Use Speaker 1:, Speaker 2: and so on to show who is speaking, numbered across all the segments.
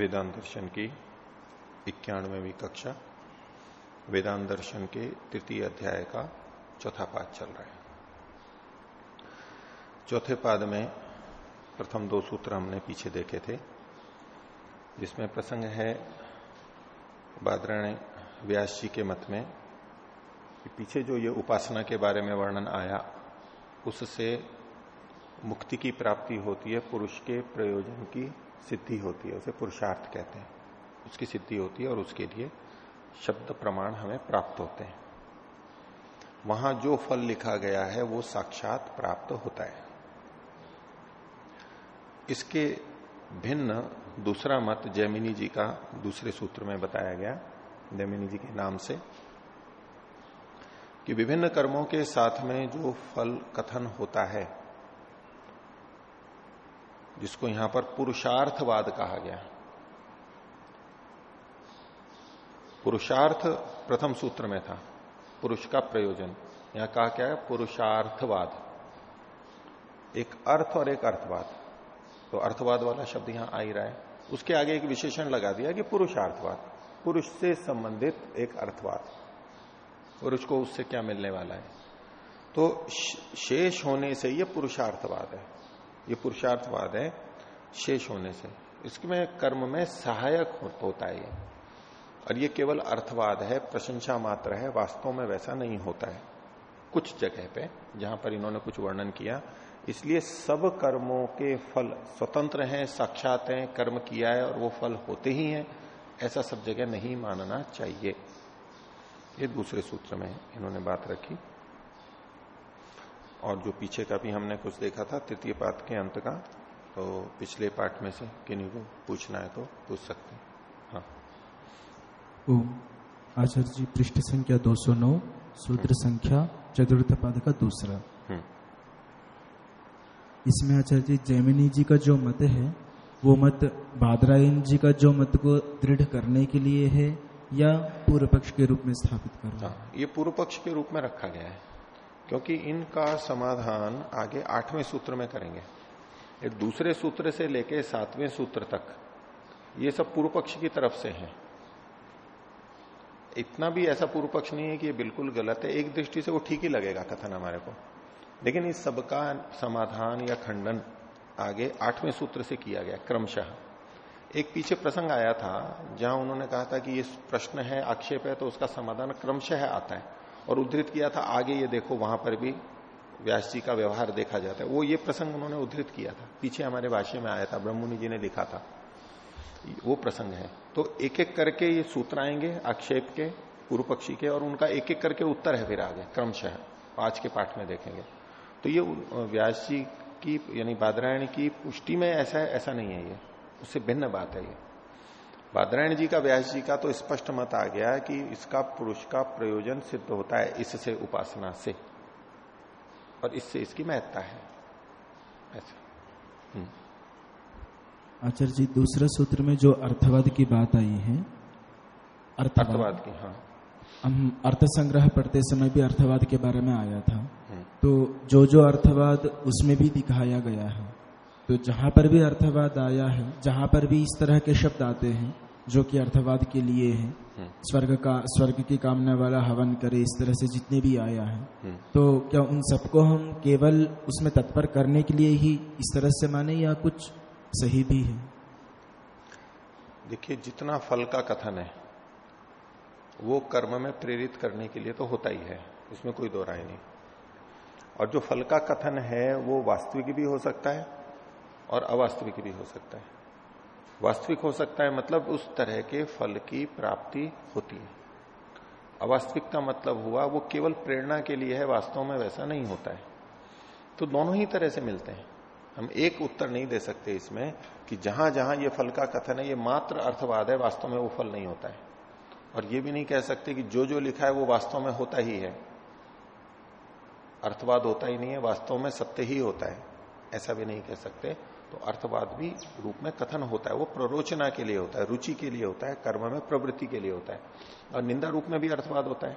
Speaker 1: वेदांत दर्शन की इक्यानवेवी कक्षा, वेदांत दर्शन के तृतीय अध्याय का चौथा पाद चल रहा है। चौथे पाद में प्रथम दो सूत्र हमने पीछे देखे थे, जिसमें प्रसंग है बादरण व्यास जी के मत में कि पीछे जो ये उपासना के बारे में वर्णन आया, उससे मुक्ति की प्राप्ति होती है पुरुष के प्रयोजन की सिद्धि होती है, उसे पुरुषार्थ कहते हैं। उसकी सिद्धि होती है और उसके लिए शब्द प्रमाण हमें प्राप्त होते हैं। वहाँ जो फल लिखा गया है, वो साक्षात प्राप्त होता है। इसके भिन्न दूसरा मत जैमिनी जी का दूसरे सूत्र में बताया गया, जैमिनी जी के नाम से, कि विभिन्न कर्मों के साथ में जो फल कथन होता है जिसको यहाँ पर पुरुषार्थवाद कहा गया पुरुषार्थ प्रथम सूत्र में था। पुरुष का प्रयोजन। यहाँ कहा क्या है? पुरुषार्थवाद। एक अर्थ और एक अर्थवाद। तो अर्थवाद वाला शब्द यहाँ आ ही रहा है। उसके आगे एक विशेषण लगा दिया कि पुरुषार्थवाद। पुरुष से संबंधित एक अर्थवाद। और उसको उससे क्या मिलने वाला है? तो शेष होने से यह पुरुषार्थवाद है। ये पुरुषार्थवाद है, शेष होने से। इसमें कर्म में सहायक होता है ये। और ये केवल अर्थवाद है, प्रशंसा मात्र है, वास्तव में वैसा नहीं होता है। कुछ जगह पे, जहाँ पर इन्होंने कुछ वर्णन किया, इसलिए सब कर्मों के फल स्वतंत्र हैं, साक्षात हैं, कर्म किया है और वो फल होते ही हैं। ऐसा सब जगह नहीं मानना चाहिए। ये दूसरे सूत्र में इन्होंने बात रखी। और जो पीछे का भी हमने कुछ देखा था तृतीय पाठ के अंत का तो पिछले पाठ में से किन्हीं को पूछना है तो पूछ सकते हैं। हाँ।
Speaker 2: आचार्य जी पृष्ठ संख्या 209 सूत्र संख्या चतुर्थ पाद का दूसरा। हम्म। इसमें आचार्य जी जैमिनी जी का जो मत है वो मत बादरायन जी का जो मत को दृढ़ करने के लिए है या पूर्व पक्ष के रूप में स्थापित करना
Speaker 1: हाँ, ये पूर्व पक्ष के रूप में रखा गया है। क्योंकि इनका समाधान आगे आठवें सूत्र में करेंगे। दूसरे सूत्र से लेके सातवें सूत्र तक, ये सब पूर्व पक्ष की तरफ़ से है। इतना भी ऐसा पूर्व पक्ष नहीं है कि ये बिल्कुल गलत है। एक दृष्टि से वो ठीक ही लगेगा कथन हमारे को। लेकिन इस सबका समाधान या खंडन आगे आठवें सूत्र से किया गया, क्रमशः। एक पीछे प्रसंग आया था, जहाँ उन्होंने कहा था कि ये प्रश्न है, आक्षेप है तो उसका समाधान क्रमशः आता है। और उद्धृत किया था, आगे ये देखो वहाँ पर भी व्यास जी का व्यवहार देखा जाता है। वो ये प्रसंग उन्होंने उद्धृत किया था। पीछे हमारे भाष्य में आया था, ब्रह्ममुनि जी ने लिखा था। वो प्रसंग है। तो एक एक करके ये सूत्र आएँगे, आक्षेप के पूर्व पक्षी के, और उनका एक एक करके उत्तर है फिर आगे, क्रमशः। आज के पाठ में देखेंगे। तो ये व्यास जी की, यानी बादरायण की पुष्टि में ऐसा ऐसा नहीं है ये। उससे भिन्न बात है ये। बादरायण जी का व्यास जी का तो स्पष्ट मत आ गया कि इसका पुरुष का प्रयोजन सिद्ध होता है इससे उपासना से। और इससे इसकी महत्ता है। ऐसा।
Speaker 2: हम्म। आचार्य जी दूसरे सूत्र में जो अर्थवाद की बात आई है
Speaker 1: अर्थवाद, अर्थवाद की हाँ।
Speaker 2: हम अर्थ संग्रह पढ़ते समय भी अर्थवाद के बारे में आया था। हम्म। तो जो जो अर्थवाद उसमें भी दिखाया गया है तो जहाँ पर भी अर्थवाद आया है जहाँ पर भी इस तरह के शब्द आते हैं जो कि अर्थवाद के लिए है हम्म। स्वर्ग का स्वर्ग की कामना वाला हवन करे इस तरह से जितने भी आया है हम्म। तो क्या उन सबको हम केवल उसमें तत्पर करने के लिए ही इस तरह से माने या कुछ सही भी है
Speaker 1: देखिए जितना फल का कथन है वो कर्म में प्रेरित करने के लिए तो होता ही है इसमें कोई दो राय नहीं और जो फल का कथन है वो वास्तविक भी हो सकता है और अवास्तविक भी हो सकता है। वास्तविक हो सकता है मतलब उस तरह के फल की प्राप्ति होती है। अवास्तविक का मतलब हुआ, वो केवल प्रेरणा के लिए है, वास्तव में वैसा नहीं होता है। तो दोनों ही तरह से मिलते हैं। हम एक उत्तर नहीं दे सकते इसमें कि जहाँ जहाँ ये फल का कथन है, ये मात्र अर्थवाद है, वास्तव में वो फल नहीं होता है। और ये भी नहीं कह सकते कि जो जो लिखा है वो वास्तव में होता ही है। अर्थवाद होता ही नहीं है, वास्तव में सत्य ही होता है। ऐसा भी नहीं कह सकते। तो अर्थवाद भी रूप में कथन होता है, वो प्ररोचना के लिए होता है, रुचि के लिए होता है, कर्म में प्रवृत्ति के लिए होता है। और निंदा रूप में भी अर्थवाद होता है,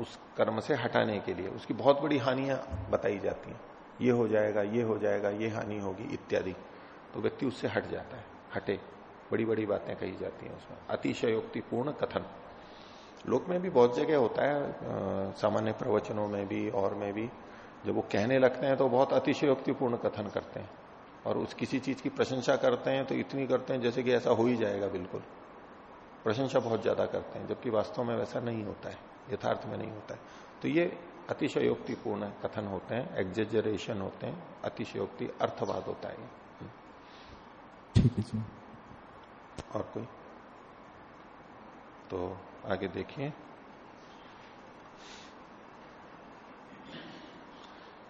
Speaker 1: उस कर्म से हटाने के लिए। उसकी बहुत बड़ी हानियाँ बताई जाती हैं। ये हो जाएगा, ये हो जाएगा, ये हानि होगी, इत्यादि। तो व्यक्ति उससे हट जाता है, हटे। बड़ी बड़ी बातें कही जाती हैं उसमें। अतिशयोक्तिपूर्ण कथन। लोक में भी बहुत जगह होता है सामान्य प्रवचनों में भी, और में भी। जब वो कहने लगते हैं तो बहुत अतिशयोक्तिपूर्ण कथन करते हैं। और उस किसी चीज़ की प्रशंसा करते हैं तो इतनी करते हैं जैसे कि ऐसा हो ही जाएगा बिल्कुल। प्रशंसा बहुत ज़्यादा करते हैं जबकि वास्तव में वैसा नहीं होता है यथार्थ में नहीं होता है। तो ये अतिशयोक्तिपूर्ण कथन होते हैं एग्जेजरेशन होते हैं अतिशयोक्ति अर्थवाद होता है
Speaker 2: ठीक है जी
Speaker 1: और कोई? तो आगे देखिए।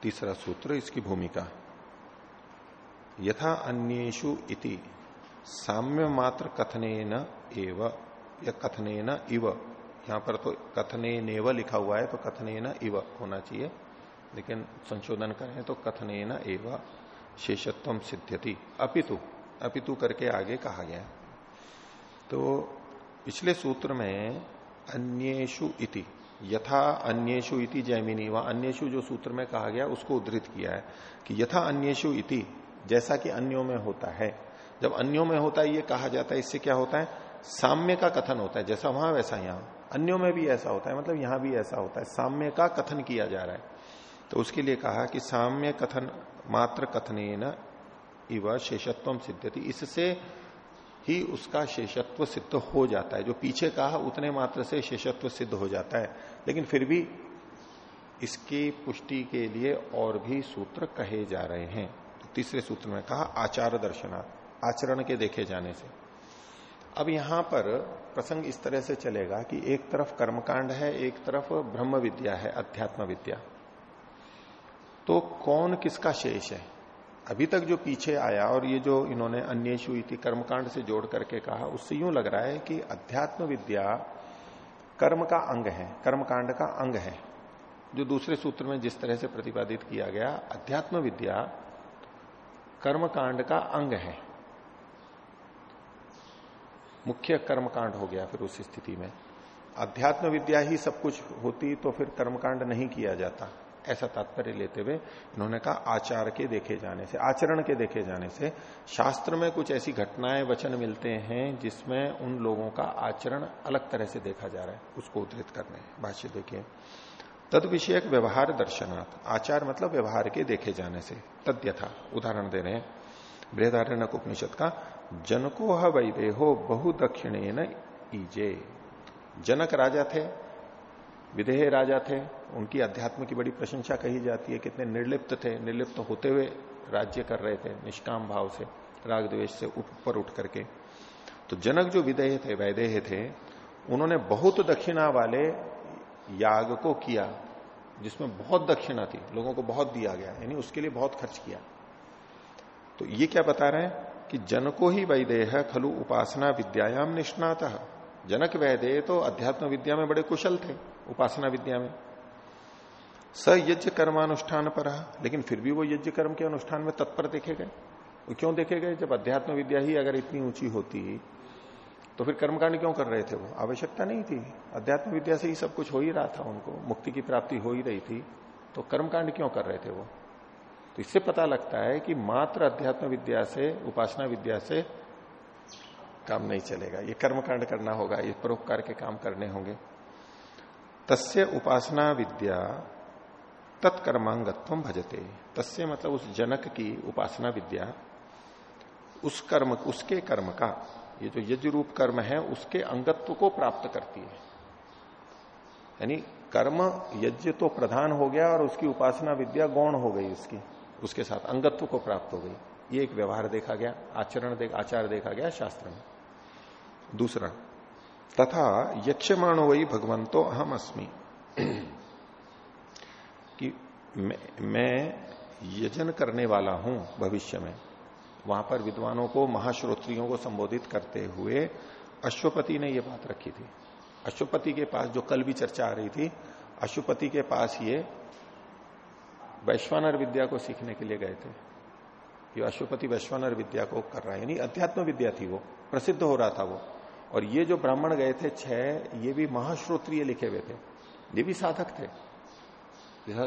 Speaker 1: तीसरा सूत्र इसकी भूमिका। यथा अन्येषु इति। साम्य मात्र कथने न एव, या कथने न इव। यहाँ पर तो कथने नेव लिखा हुआ है तो कथने न इव होना चाहिए। लेकिन संशोधन करें तो कथने न एव शेषत्व सिद्ध्यति। अपितु अपितु करके आगे कहा गया तो पिछले सूत्र में अन्येषु इति, यथा अन्येषु इति जैमिनी, व अन्येषु जो सूत्र में कहा गया, उसको उद्धृत किया है कि यथा अन्येषु इति जैसा कि अन्यों में होता है। जब अन्यों में होता है, ये कहा जाता है, इससे क्या होता है? साम्य का कथन होता है, जैसा वहाँ वैसा यहाँ। अन्यों में भी ऐसा होता है मतलब यहाँ भी ऐसा होता है। साम्य का कथन किया जा रहा है। तो उसके लिए कहा कि साम्य कथन मात्र कथन इव शेषत्व सिद्धति इससे ही उसका शेषत्व सिद्ध हो जाता है। जो पीछे कहा, उतने मात्र से शेषत्व सिद्ध हो जाता है। लेकिन फिर भी इसकी पुष्टि के लिए और भी सूत्र कहे जा रहे हैं। तीसरे सूत्र में कहा, आचार दर्शनार्थ आचरण के देखे जाने से। अब यहाँ पर प्रसंग इस तरह से चलेगा कि एक तरफ़ कर्मकांड है, एक तरफ़ ब्रह्म विद्या है, अध्यात्म विद्या। तो कौन किसका शेष है? अभी तक जो पीछे आया और ये जो इन्होंने अन्येशु इति कर्मकांड से जोड़ करके कहा, उससे यूँ लग रहा है कि अध्यात्म विद्या कर्म का अंग है, कर्मकांड का अंग है। जो दूसरे सूत्र में जिस तरह से प्रतिपादित किया गया, अध्यात्म विद्या कर्मकांड का अंग है। मुख्य कर्मकांड हो गया फिर उस स्थिति में। अध्यात्म विद्या ही सब कुछ होती तो फिर कर्मकांड नहीं किया जाता। ऐसा तात्पर्य लेते हुए इन्होंने कहा, आचार के देखे जाने से, आचरण के देखे जाने से शास्त्र में कुछ ऐसी घटनाएँ, वचन मिलते हैं जिसमें उन लोगों का आचरण अलग तरह से देखा जा रहा है, उसको उद्धृत करने भाष्य देखिए। तद विषयक व्यवहार दर्शनात्। आचार मतलब व्यवहार के देखे जाने से। तद्यथा। उदाहरण दे रहे हैं। बृहदारण्य उपनिषद का, जनको वैदेहो बहु दक्षिणे ईजे। जनक राजा थे, विदेह राजा थे, उनकी अध्यात्म की बड़ी प्रशंसा कही जाती है। कितने निर्लिप्त थे। निर्लिप्त होते हुए राज्य कर रहे थे, निष्काम भाव से राग द्वेश से ऊपर उठ करके। तो जनक जो विदेह थे, वैदेह थे, उन्होंने बहुत दक्षिणा वाले याग को किया, जिसमें बहुत दक्षिणा थी, लोगों को बहुत दिया गया, यानी उसके लिए बहुत खर्च किया। तो ये क्या बता रहे हैं कि जनको ही वैदेह, खलु उपासना विद्यायाम निष्णात। जनक वैदेह तो अध्यात्म विद्या में बड़े कुशल थे, उपासना विद्या में। स यज्ञ कर्मानुष्ठान पर, लेकिन फिर भी वो यज्ञ कर्म के अनुष्ठान में तत्पर देखे गए। क्यों देखे गए? जब अध्यात्म विद्या ही अगर इतनी ऊँची होती तो फिर कर्मकांड क्यों कर रहे थे वो? आवश्यकता नहीं थी। अध्यात्म विद्या से ही सब कुछ हो ही रहा था उनको। मुक्ति की प्राप्ति हो ही रही थी। तो कर्मकांड क्यों कर रहे थे वो? तो इससे पता लगता है कि मात्र अध्यात्म विद्या से, उपासना विद्या से काम नहीं चलेगा। ये कर्मकांड करना होगा, ये परोपकार के काम करने होंगे। तस्य उपासना विद्या तत्कर्मांगत्व भजते। तस्य मतलब उस जनक की उपासना विद्या, उस कर्म, उसके कर्म का ये जो यज्ञ रूप कर्म है उसके अंगत्व को प्राप्त करती है। यानी कर्म यज्ञ तो प्रधान हो गया और उसकी उपासना विद्या गौण हो गई उसकी। उसके साथ अंगत्व को प्राप्त हो गई। ये एक व्यवहार देखा गया आचरण देख आचार देखा गया शास्त्र में। दूसरा तथा यक्षमाणो वही भगवंतो अहम अस्मी कि मैं, मैं यजन करने वाला हूँ भविष्य में। वहाँ पर विद्वानों को, महाश्रोत्रियों को संबोधित करते हुए अश्वपति ने यह बात रखी थी। अश्वपति के पास जो कल भी चर्चा आ रही थी अशुपति के पास ये वैश्वानर विद्या को सीखने के लिए गए थे। ये अशुपति वैश्वानर विद्या को कर रहा है। यानी अध्यात्म विद्या थी वो, प्रसिद्ध हो रहा था वो। और ये जो ब्राह्मण गए थे, छह, ये भी महाश्रोत्रिय लिखे हुए थे। ये भी साधक थे।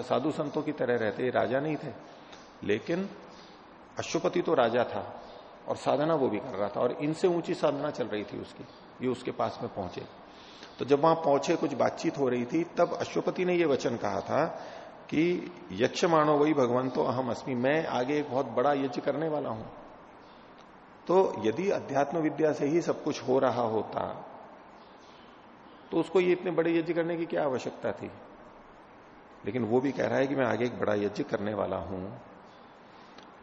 Speaker 1: साधु संतों की तरह रहते, ये राजा नहीं थे। लेकिन अशुपति तो राजा था और साधना वो भी कर रहा था और इनसे ऊँची साधना चल रही थी उसकी, ये उसके पास में पहुँचे। तो जब वहाँ पहुँचे, कुछ बातचीत हो रही थी, तब अश्वपति ने यह वचन कहा था कि यक्ष मानो वही भगवान तो अहम अस्मी, मैं आगे एक बहुत बड़ा यज्ञ करने वाला हूँ। तो यदि अध्यात्म विद्या से ही सब कुछ हो रहा होता तो उसको ये इतने बड़े यज्ञ करने की क्या आवश्यकता थी? लेकिन वो भी कह रहा है कि मैं आगे एक बड़ा यज्ञ करने वाला हूँ।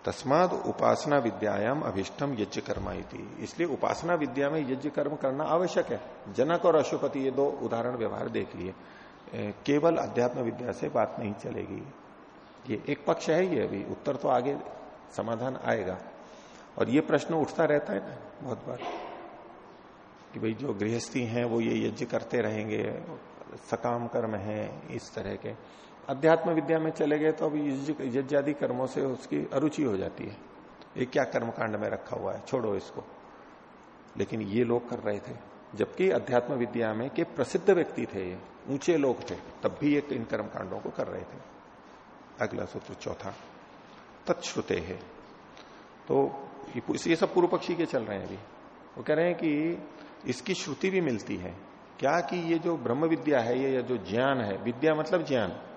Speaker 1: तस्माद उपासना विद्यायाम अभिष्टम यज्ञ कर्मा थी इसलिए उपासना विद्या में यज्ञ कर्म करना आवश्यक है। जनक और अशुपति ये दो उदाहरण व्यवहार देख लिए। केवल अध्यात्म विद्या से बात नहीं चलेगी। ये एक पक्ष है ये अभी। उत्तर तो आगे समाधान आएगा। और ये प्रश्न उठता रहता है ना बहुत बार। कि भाई जो गृहस्थी हैं, वो ये यज्ञ करते रहेंगे, सकाम कर्म है, इस तरह के। अध्यात्म विद्या में चले गए तो अब यज्ञादि कर्मों से उसकी अरुचि हो जाती है। ये क्या कर्मकांड में रखा हुआ है? छोड़ो इसको। लेकिन ये लोग कर रहे थे। जबकि अध्यात्म विद्या में के प्रसिद्ध व्यक्ति थे ये। ऊँचे लोग थे। तब भी एक इन कर्म कांडों को कर रहे थे। अगला सूत्र चौथा। तत्श्रुते है। तो ये सब पूर्व पक्षी के चल रहे हैं अभी। वो कह रहे हैं कि इसकी श्रुति भी मिलती है। क्या कि ये जो ब्रह्म विद्या है, ये जो ज्ञान है, विद्या मतलब ज्ञान।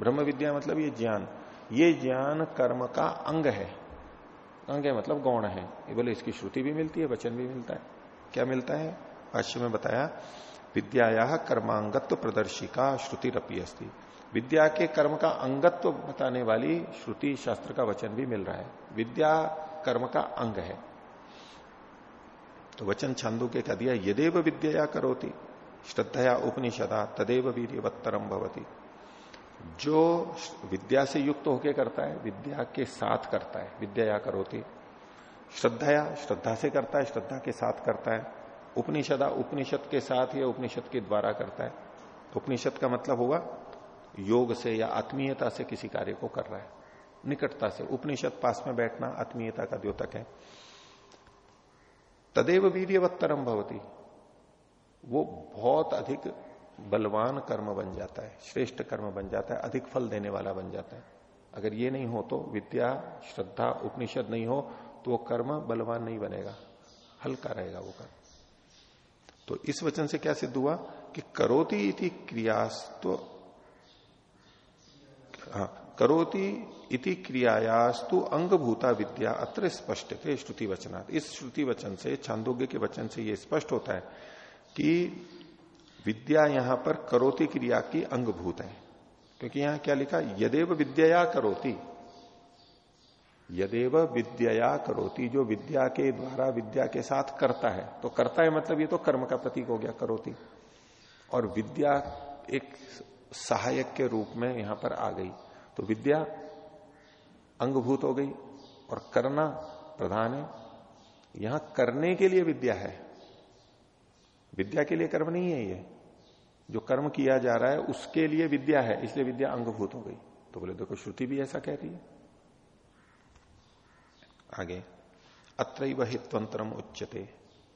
Speaker 1: ब्रह्म विद्या मतलब ये ज्ञान। ये ज्ञान कर्म का अंग है। अंग है मतलब गौण है। ये बोले, इसकी श्रुति भी मिलती है, वचन भी मिलता है। क्या मिलता है? भाष्य में बताया विद्या कर्मांगत्व प्रदर्शिका श्रुति रपी अस्ती। विद्या के कर्म का अंगत्व बताने वाली श्रुति शास्त्र का वचन भी मिल रहा है। विद्या कर्म का अंग है। तो वचन छंदो के कह दिया, यदेव विद्या करोती, श्रद्धया उपनिषदा, तदेव वीरवत्तरम भवती। जो विद्या से युक्त होके करता है, विद्या के साथ करता है, विद्या या करोती श्रद्धाया श्रद्धा से करता है, श्रद्धा के साथ करता है। उपनिषदा उपनिषद के साथ या उपनिषद के द्वारा करता है। उपनिषद का मतलब होगा, योग से या आत्मीयता से किसी कार्य को कर रहा है। निकटता से, उपनिषद पास में बैठना आत्मीयता का द्योतक है। तदेव वीर्यवत्तरम भवती। वो बहुत अधिक बलवान कर्म बन जाता है, श्रेष्ठ कर्म बन जाता है, अधिक फल देने वाला बन जाता है। अगर ये नहीं हो तो विद्या, श्रद्धा, उपनिषद नहीं हो तो वो कर्म बलवान नहीं बनेगा, हल्का रहेगा वो कर्म। तो इस वचन से क्या सिद्ध हुआ कि करोती इति क्रियास्तु हाँ करोती इति क्रियायास्तु अंगभूता विद्या, अत्र स्पष्ट थे श्रुति वचना इस श्रुति वचन से, छांदोग्य के वचन से यह स्पष्ट होता है कि विद्या यहाँ पर करोति क्रिया की अंगभूत है। क्योंकि यहाँ क्या लिखा? यदेव विद्या करोती। यदेव विद्या करोती, जो विद्या के द्वारा विद्या के साथ करता है। तो करता है मतलब ये तो कर्म का प्रतीक हो गया, करोती। और विद्या एक सहायक के रूप में यहाँ पर आ गई। तो विद्या अंगभूत हो गई और करना प्रधान है। यहाँ करने के लिए विद्या है। विद्या के लिए कर्म नहीं है ये। जो कर्म किया जा रहा है, उसके लिए विद्या है, इसलिए विद्या अंगभूत हो गई। तो बोले, देखो, श्रुति भी ऐसा कह रही है। आगे अत्र हितवंतरम उच्चते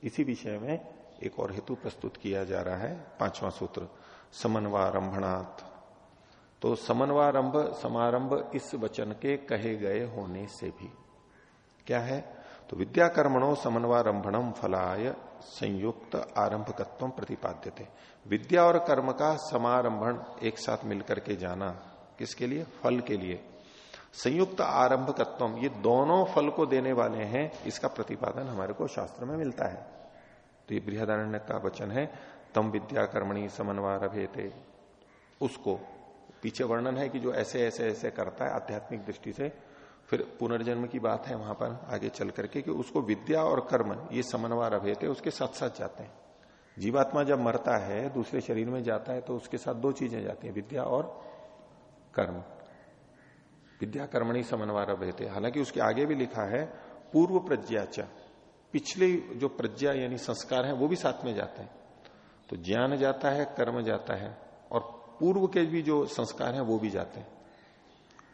Speaker 1: इसी विषय में एक और हेतु प्रस्तुत किया जा रहा है, पांचवा सूत्र समन्वारंभणात् तो समन्वारंभ समारंभ इस वचन के कहे गए होने से भी। क्या है? तो विद्या कर्मणों समन्वारंभणम फलाय संयुक्त आरंभकत्व प्रतिपाद्य थे विद्या और कर्म का समारंभण एक साथ मिलकर के जाना किसके लिए? फल के लिए। संयुक्त आरंभकत्व, ये दोनों फल को देने वाले हैं, इसका प्रतिपादन हमारे को शास्त्र में मिलता है। तो ये बृहदारण्य का वचन है, तम विद्या कर्मणी समन्वय उसको पीछे वर्णन है कि जो ऐसे ऐसे ऐसे करता है आध्यात्मिक दृष्टि से फिर पुनर्जन्म की बात है वहाँ पर आगे चल करके कि उसको विद्या और कर्म, ये समन्वय रभेते उसके साथ साथ जाते हैं। जीवात्मा जब मरता है, दूसरे शरीर में जाता है तो उसके साथ दो चीज़ें जाती हैं, विद्या और कर्म। विद्या कर्मणी समन्वय रहते हालाँकि उसके आगे भी लिखा है, पूर्व प्रज्ञाचा पिछले जो प्रज्ञा यानी संस्कार है, वो भी साथ में जाते हैं। तो ज्ञान जाता है, कर्म जाता है, और पूर्व के भी जो संस्कार हैं, वो भी जाते हैं।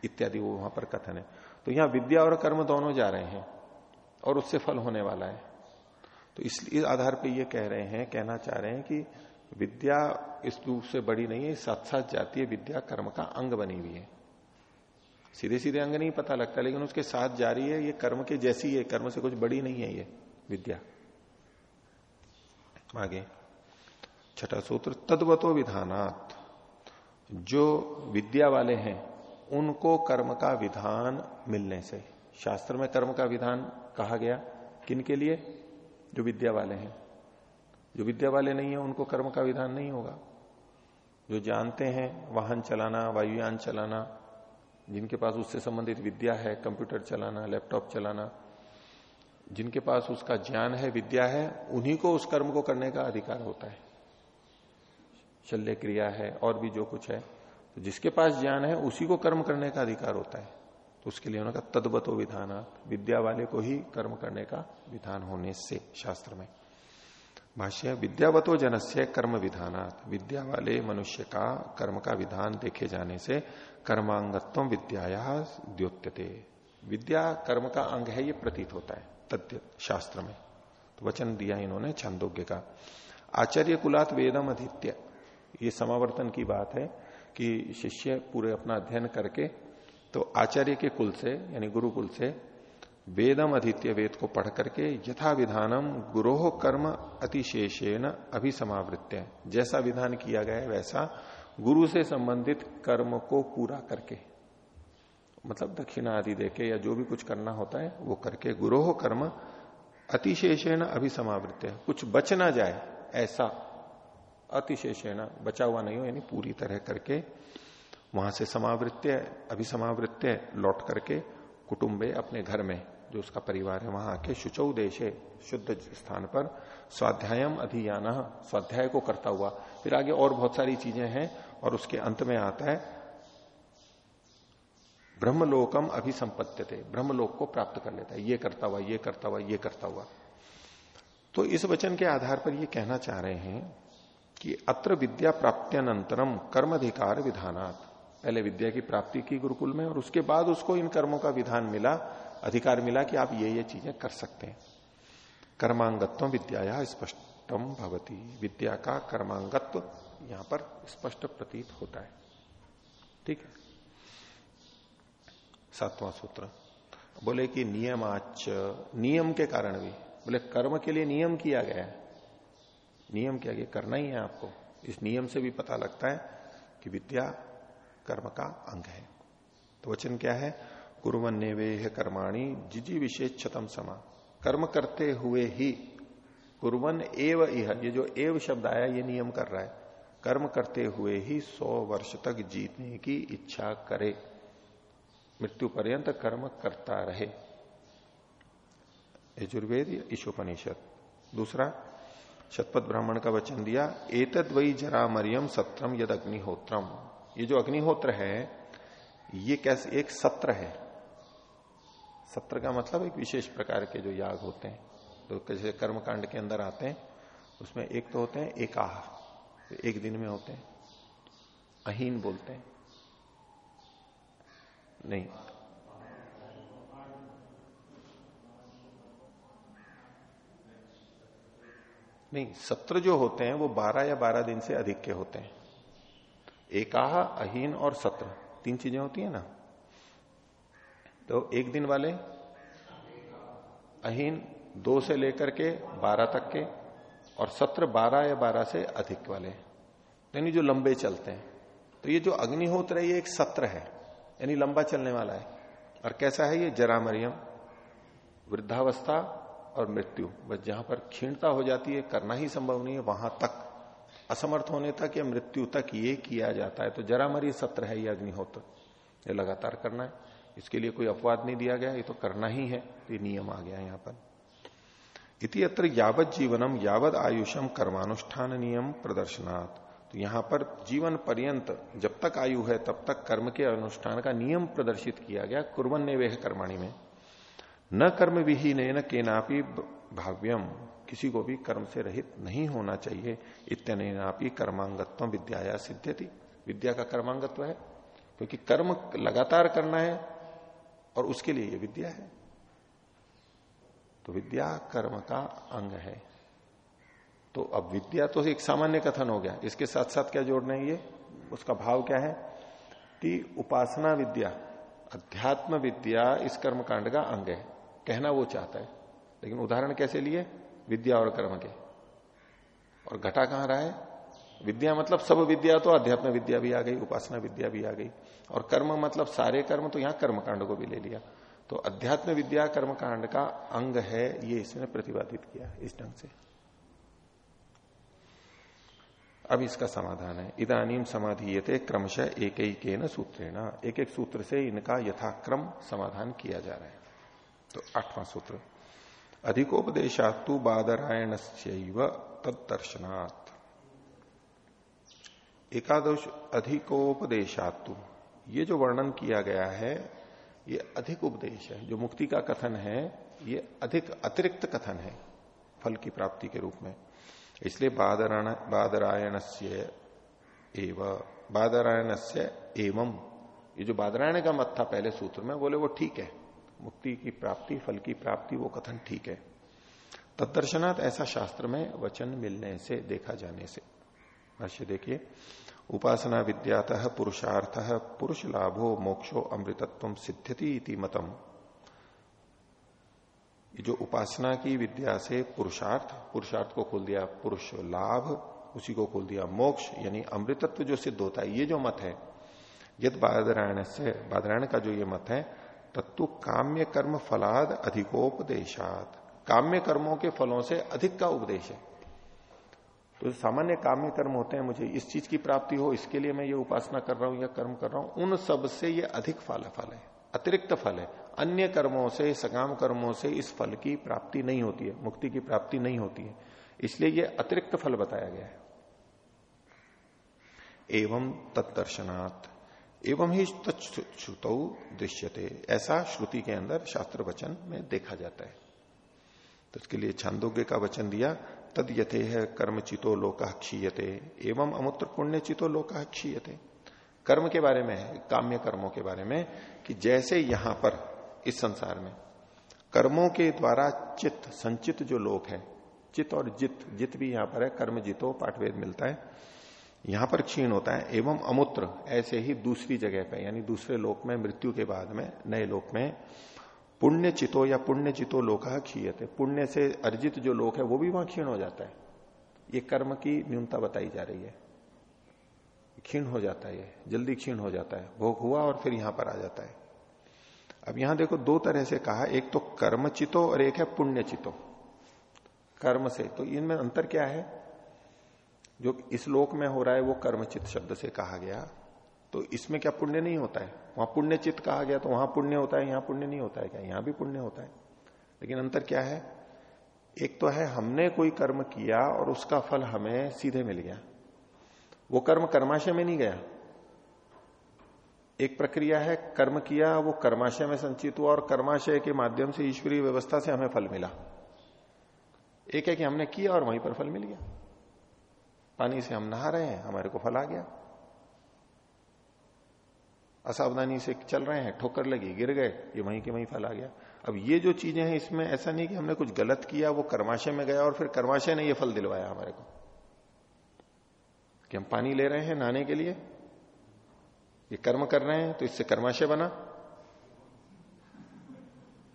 Speaker 1: इत्यादि वो वहाँ पर कथन है। तो यहाँ विद्या और कर्म दोनों जा रहे हैं और उससे फल होने वाला है। तो इसलिए आधार पर ये कह रहे हैं, कहना चाह रहे हैं कि विद्या इस रूप से बड़ी नहीं है साथ साथ जाती है, विद्या कर्म का अंग बनी हुई है। सीधे सीधे अंग नहीं पता लगता, लेकिन उसके साथ जा रही है, ये कर्म के जैसी है, कर्म से कुछ बड़ी नहीं है ये विद्या। आगे, छठा सूत्र, तद्वतो विधानात। जो विद्या वाले हैं उनको कर्म का विधान मिलने से। शास्त्र में कर्म का विधान कहा गया, किन के लिए? जो विद्या वाले हैं। जो विद्या वाले नहीं है, उनको कर्म का विधान नहीं होगा। जो जानते हैं, वाहन चलाना, वायुयान चलाना, जिनके पास उससे संबंधित विद्या है, कंप्यूटर चलाना, लैपटॉप चलाना, जिनके पास उसका ज्ञान है, विद्या है, उन्हीं को उस कर्म को करने का अधिकार होता है। शल्य क्रिया है, और भी जो कुछ है। तो जिसके पास ज्ञान है, उसी को कर्म करने का अधिकार होता है। तो उसके लिए उन्होंने कहा तदबतो विधान, विद्या वाले को ही कर्म करने का विधान होने से शास्त्र में। भाष्य, विद्यावतो जनस्य कर्म विधानात। विद्या वाले मनुष्य का कर्म का विधान देखे जाने से कर्मांगत्व विद्या द्योत्यते। विद्या कर्म का अंग है, ये प्रतीत होता है तथ्य शास्त्र में। तो वचन दिया इन्होंने छंदोग्य का। आचार्य कुलात वेदम अधित्य ये समावर्तन की बात है कि शिष्य पूरे अपना अध्ययन करके तो आचार्य के कुल से, यानी गुरुकुल से, वेदम अधित्य वेद को पढ़ करके यथा विधानम गुरोह कर्म अतिशेषे अतिशेषेण अभिसमावृत्य। जैसा विधान किया गया है, वैसा गुरु से संबंधित कर्म को पूरा करके। मतलब दक्षिणा आदि देके या जो भी कुछ करना होता है, वो करके गुरोह कर्म अतिशेषे अतिशेषेण अभिसमावृत्य। कुछ बच ना जाए, ऐसा अतिशेषेण बचा हुआ नहीं हो, यानी पूरी तरह करके वहाँ से समावृत्य, अभिसमावृत्य लौट करके कुटुंबे अपने घर में, जो उसका परिवार है, वहाँ आके शुचौ देशे, शुद्ध स्थान पर स्वाध्यायम अधियान स्वाध्याय को करता हुआ। फिर आगे और बहुत सारी चीज़ें हैं, और उसके अंत में आता है, ब्रह्मलोकम अभिसंपत्य थे ब्रह्मलोक को प्राप्त कर लेता है, ये करता हुआ, ये करता हुआ, ये करता हुआ। तो इस वचन के आधार पर ये कहना चाह रहे हैं कि अत्र विद्या प्राप्त्यनंतरम कर्माधिकार विधानात। पहले विद्या की प्राप्ति की गुरुकुल में और उसके बाद उसको इन कर्मों का विधान मिला, अधिकार मिला कि आप ये ये चीज़ें कर सकते हैं। कर्मांगत्व विद्या स्पष्टम भवती। विद्या का कर्मांगत्व यहाँ पर स्पष्ट प्रतीत होता है। ठीक है? सातवां सूत्र। बोले कि नियमाच नियम के कारण भी। बोले कर्म के लिए नियम किया गया है। नियम क्या गया करना ही है आपको। इस नियम से भी पता लगता है कि विद्या कर्म का अंग है। तो वचन क्या है? कुरुवन नेवेह कर्माणी जिजी विशेष छतम समा। कर्म करते हुए ही कुरुवन एव यह ये जो एव शब्द आया, ये नियम कर रहा है। कर्म करते हुए ही सौ वर्ष तक जीतने की इच्छा करे। मृत्यु पर्यंत कर्म करता रहे। यजुर्वेद ईशोपनिषद। दूसरा शतपथ ब्राह्मण का वचन दिया, एतद वही जरा मरियम सत्रम यद अग्निहोत्रम ये जो अग्निहोत्र है, ये कैसे, एक सत्र है। सत्र का मतलब एक विशेष प्रकार के जो याग होते हैं तो कैसे कर्मकांड के अंदर आते हैं, उसमें एक तो होते हैं एकाह तो एक दिन में होते हैं। अहीन बोलते हैं। नहीं नहीं, सत्र जो होते हैं वो बारह या बारह दिन से अधिक के होते हैं। एकाह, अहीन और सत्र, तीन चीज़ें होती है ना? तो एक दिन वाले, अहीन, दो से लेकर के बारह तक के, और सत्र बारह या बारह से अधिक वाले। यानी जो लंबे चलते हैं। तो ये जो अग्निहोत्र है, ये एक सत्र है। यानी लंबा चलने वाला है। और कैसा है ये? जरा मरियम वृद्धावस्था और मृत्यु। बस जहाँ पर क्षीणता हो जाती है, करना ही संभव नहीं है, वहाँ तक। असमर्थ होने तक या मृत्यु तक ये किया जाता है। तो जरा मरी सत्र है ये अग्निहोत्र। ये लगातार करना है। इसके लिए कोई अपवाद नहीं दिया गया, ये तो करना ही है। ये नियम आ गया यहाँ पर। इति अत्र यावत जीवनम, यावत आयुषम कर्मानुष्ठान नियम प्रदर्शनात्। तो यहाँ पर जीवन पर्यंत, जब तक आयु है, तब तक कर्म के अनुष्ठान का नियम प्रदर्शित किया गया कुर्बन ने वेह कर्माणी में। न कर्म विहीन न केनापि भाव्यम। किसी को भी कर्म से रहित नहीं होना चाहिए। इतनापि कर्मांगत्व विद्या सिद्ध्यति। विद्या का कर्मांगत्व है, क्योंकि कर्म लगातार करना है और उसके लिए ये विद्या है। तो विद्या कर्म का अंग है। तो अब विद्या तो एक सामान्य कथन हो गया। इसके साथ साथ क्या जोड़ना है ये? उसका भाव क्या है? कि उपासना विद्या, अध्यात्म विद्या इस कर्म कांड का अंग है। कहना वो चाहता है। लेकिन उदाहरण कैसे लिए? विद्या और कर्म के। और घटा कहाँ रहा है? विद्या मतलब सब विद्या तो अध्यात्म विद्या भी आ गई, उपासना विद्या भी आ गई। और कर्म मतलब सारे कर्म तो यहाँ कर्मकांड को भी ले लिया। तो अध्यात्म विद्या कर्मकांड का अंग है, ये इसने प्रतिपादित किया इस ढंग से। अब इसका समाधान है। इदानीम समाधीयते क्रमशः एक एक न सूत्रेण। एक एक सूत्र से इनका यथाक्रम समाधान किया जा रहा है। तो आठवां सूत्र। अधिकोपदेशातु बादरायण तदर्शनात् एकादश अधिकोपदेशातु ये जो वर्णन किया गया है, ये अधिक उपदेश है। जो मुक्ति का कथन है, ये अधिक अतिरिक्त कथन है, फल की प्राप्ति के रूप में। इसलिए बादरायण बादरायण से बादरायण से एवं। ये जो बादरायण का मत था पहले सूत्र में बोले, वो ठीक है। मुक्ति की प्राप्ति, फल की प्राप्ति, वो कथन ठीक है। तत्दर्शनात् ऐसा शास्त्र में वचन मिलने से, देखा जाने से। भाष्य देखिए, उपासना विद्यात पुरुषार्थ, पुरुष लाभो मोक्षो अमृतत्व सिद्ध्यति इति मतम जो उपासना की विद्या से पुरुषार्थ पुरुषार्थ को खोल दिया, पुरुष लाभ, उसी को खोल दिया मोक्ष, यानी अमृतत्व जो सिद्ध होता है, ये जो मत है, यद बादरायण से बादरायण का जो ये मत है तत्व काम्य कर्म फलाद अधिकोपदेशात। काम्य कर्मों के फलों से अधिक का उपदेश है। तो सामान्य काम्य कर्म होते हैं, मुझे इस चीज़ की प्राप्ति हो, इसके लिए मैं ये उपासना कर रहा हूँ, या कर्म कर रहा हूँ, उन सबसे ये अधिक फल फल है। अतिरिक्त फल है। अन्य कर्मों से, सकाम कर्मों से इस फल की प्राप्ति नहीं होती है, मुक्ति की प्राप्ति नहीं होती है। इसलिए यह अतिरिक्त फल बताया गया है। एवं तत्दर्शनात्। एवं ही तत्श्रुत दृश्यते। ऐसा श्रुति के अंदर शास्त्र वचन में देखा जाता है। तो इसके लिए छांदोग्य का वचन दिया, तद यथे है कर्म चितो लोक क्षीयते एवं अमुत्र पुण्य चितो लोक क्षीयते कर्म के बारे में है, काम्य कर्मों के बारे में, कि जैसे यहाँ पर, इस संसार में, कर्मों के द्वारा चित्त, संचित जो लोक है, चित्त और जित जित भी यहाँ पर है, कर्म जितो पाठवेद मिलता है यहाँ पर क्षीण होता है, एवं अमुत्र, ऐसे ही दूसरी जगह पे, यानी दूसरे लोक में, मृत्यु के बाद में, नए लोक में, पुण्य चितो या पुण्य चितो लोक क्षीयते। पुण्य से अर्जित जो लोक है, वो भी वहाँ क्षीण हो जाता है। ये कर्म की न्यूनता बताई जा रही है। क्षीण हो जाता है ये जल्दी क्षीण हो जाता है। भोग हुआ और फिर यहाँ पर आ जाता है। अब यहाँ देखो, दो तरह से कहा, एक तो कर्म चितो और एक है पुण्य चितो। कर्म से तो इनमें अंतर क्या है? जो इस लोक में हो रहा है, वो कर्मचित शब्द से कहा गया। तो इसमें क्या पुण्य नहीं होता है? वहाँ पुण्य चित्त कहा गया तो वहाँ पुण्य होता है, यहाँ पुण्य नहीं होता है क्या? यहाँ भी पुण्य होता है। लेकिन अंतर क्या है? एक तो है, हमने कोई कर्म किया और उसका फल हमें सीधे मिल गया। वो कर्म कर्माशय में नहीं गया। एक प्रक्रिया है, कर्म किया, वो कर्माशय में संचित हुआ और कर्माशय के माध्यम से ईश्वरीय व्यवस्था से हमें फल मिला। एक है कि हमने किया और वहीं पर फल मिल गया। पानी से हम नहा रहे हैं, हमारे को फल आ गया। असावधानी से चल रहे हैं, ठोकर लगी, गिर गए, ये वहीं के वहीं फल आ गया। अब ये जो चीज़ें हैं, इसमें ऐसा नहीं कि हमने कुछ गलत किया, वो कर्माशय में गया और फिर कर्माशय ने ये फल दिलवाया हमारे को। कि हम पानी ले रहे हैं नहाने के लिए, ये कर्म कर रहे हैं तो इससे कर्माशय बना।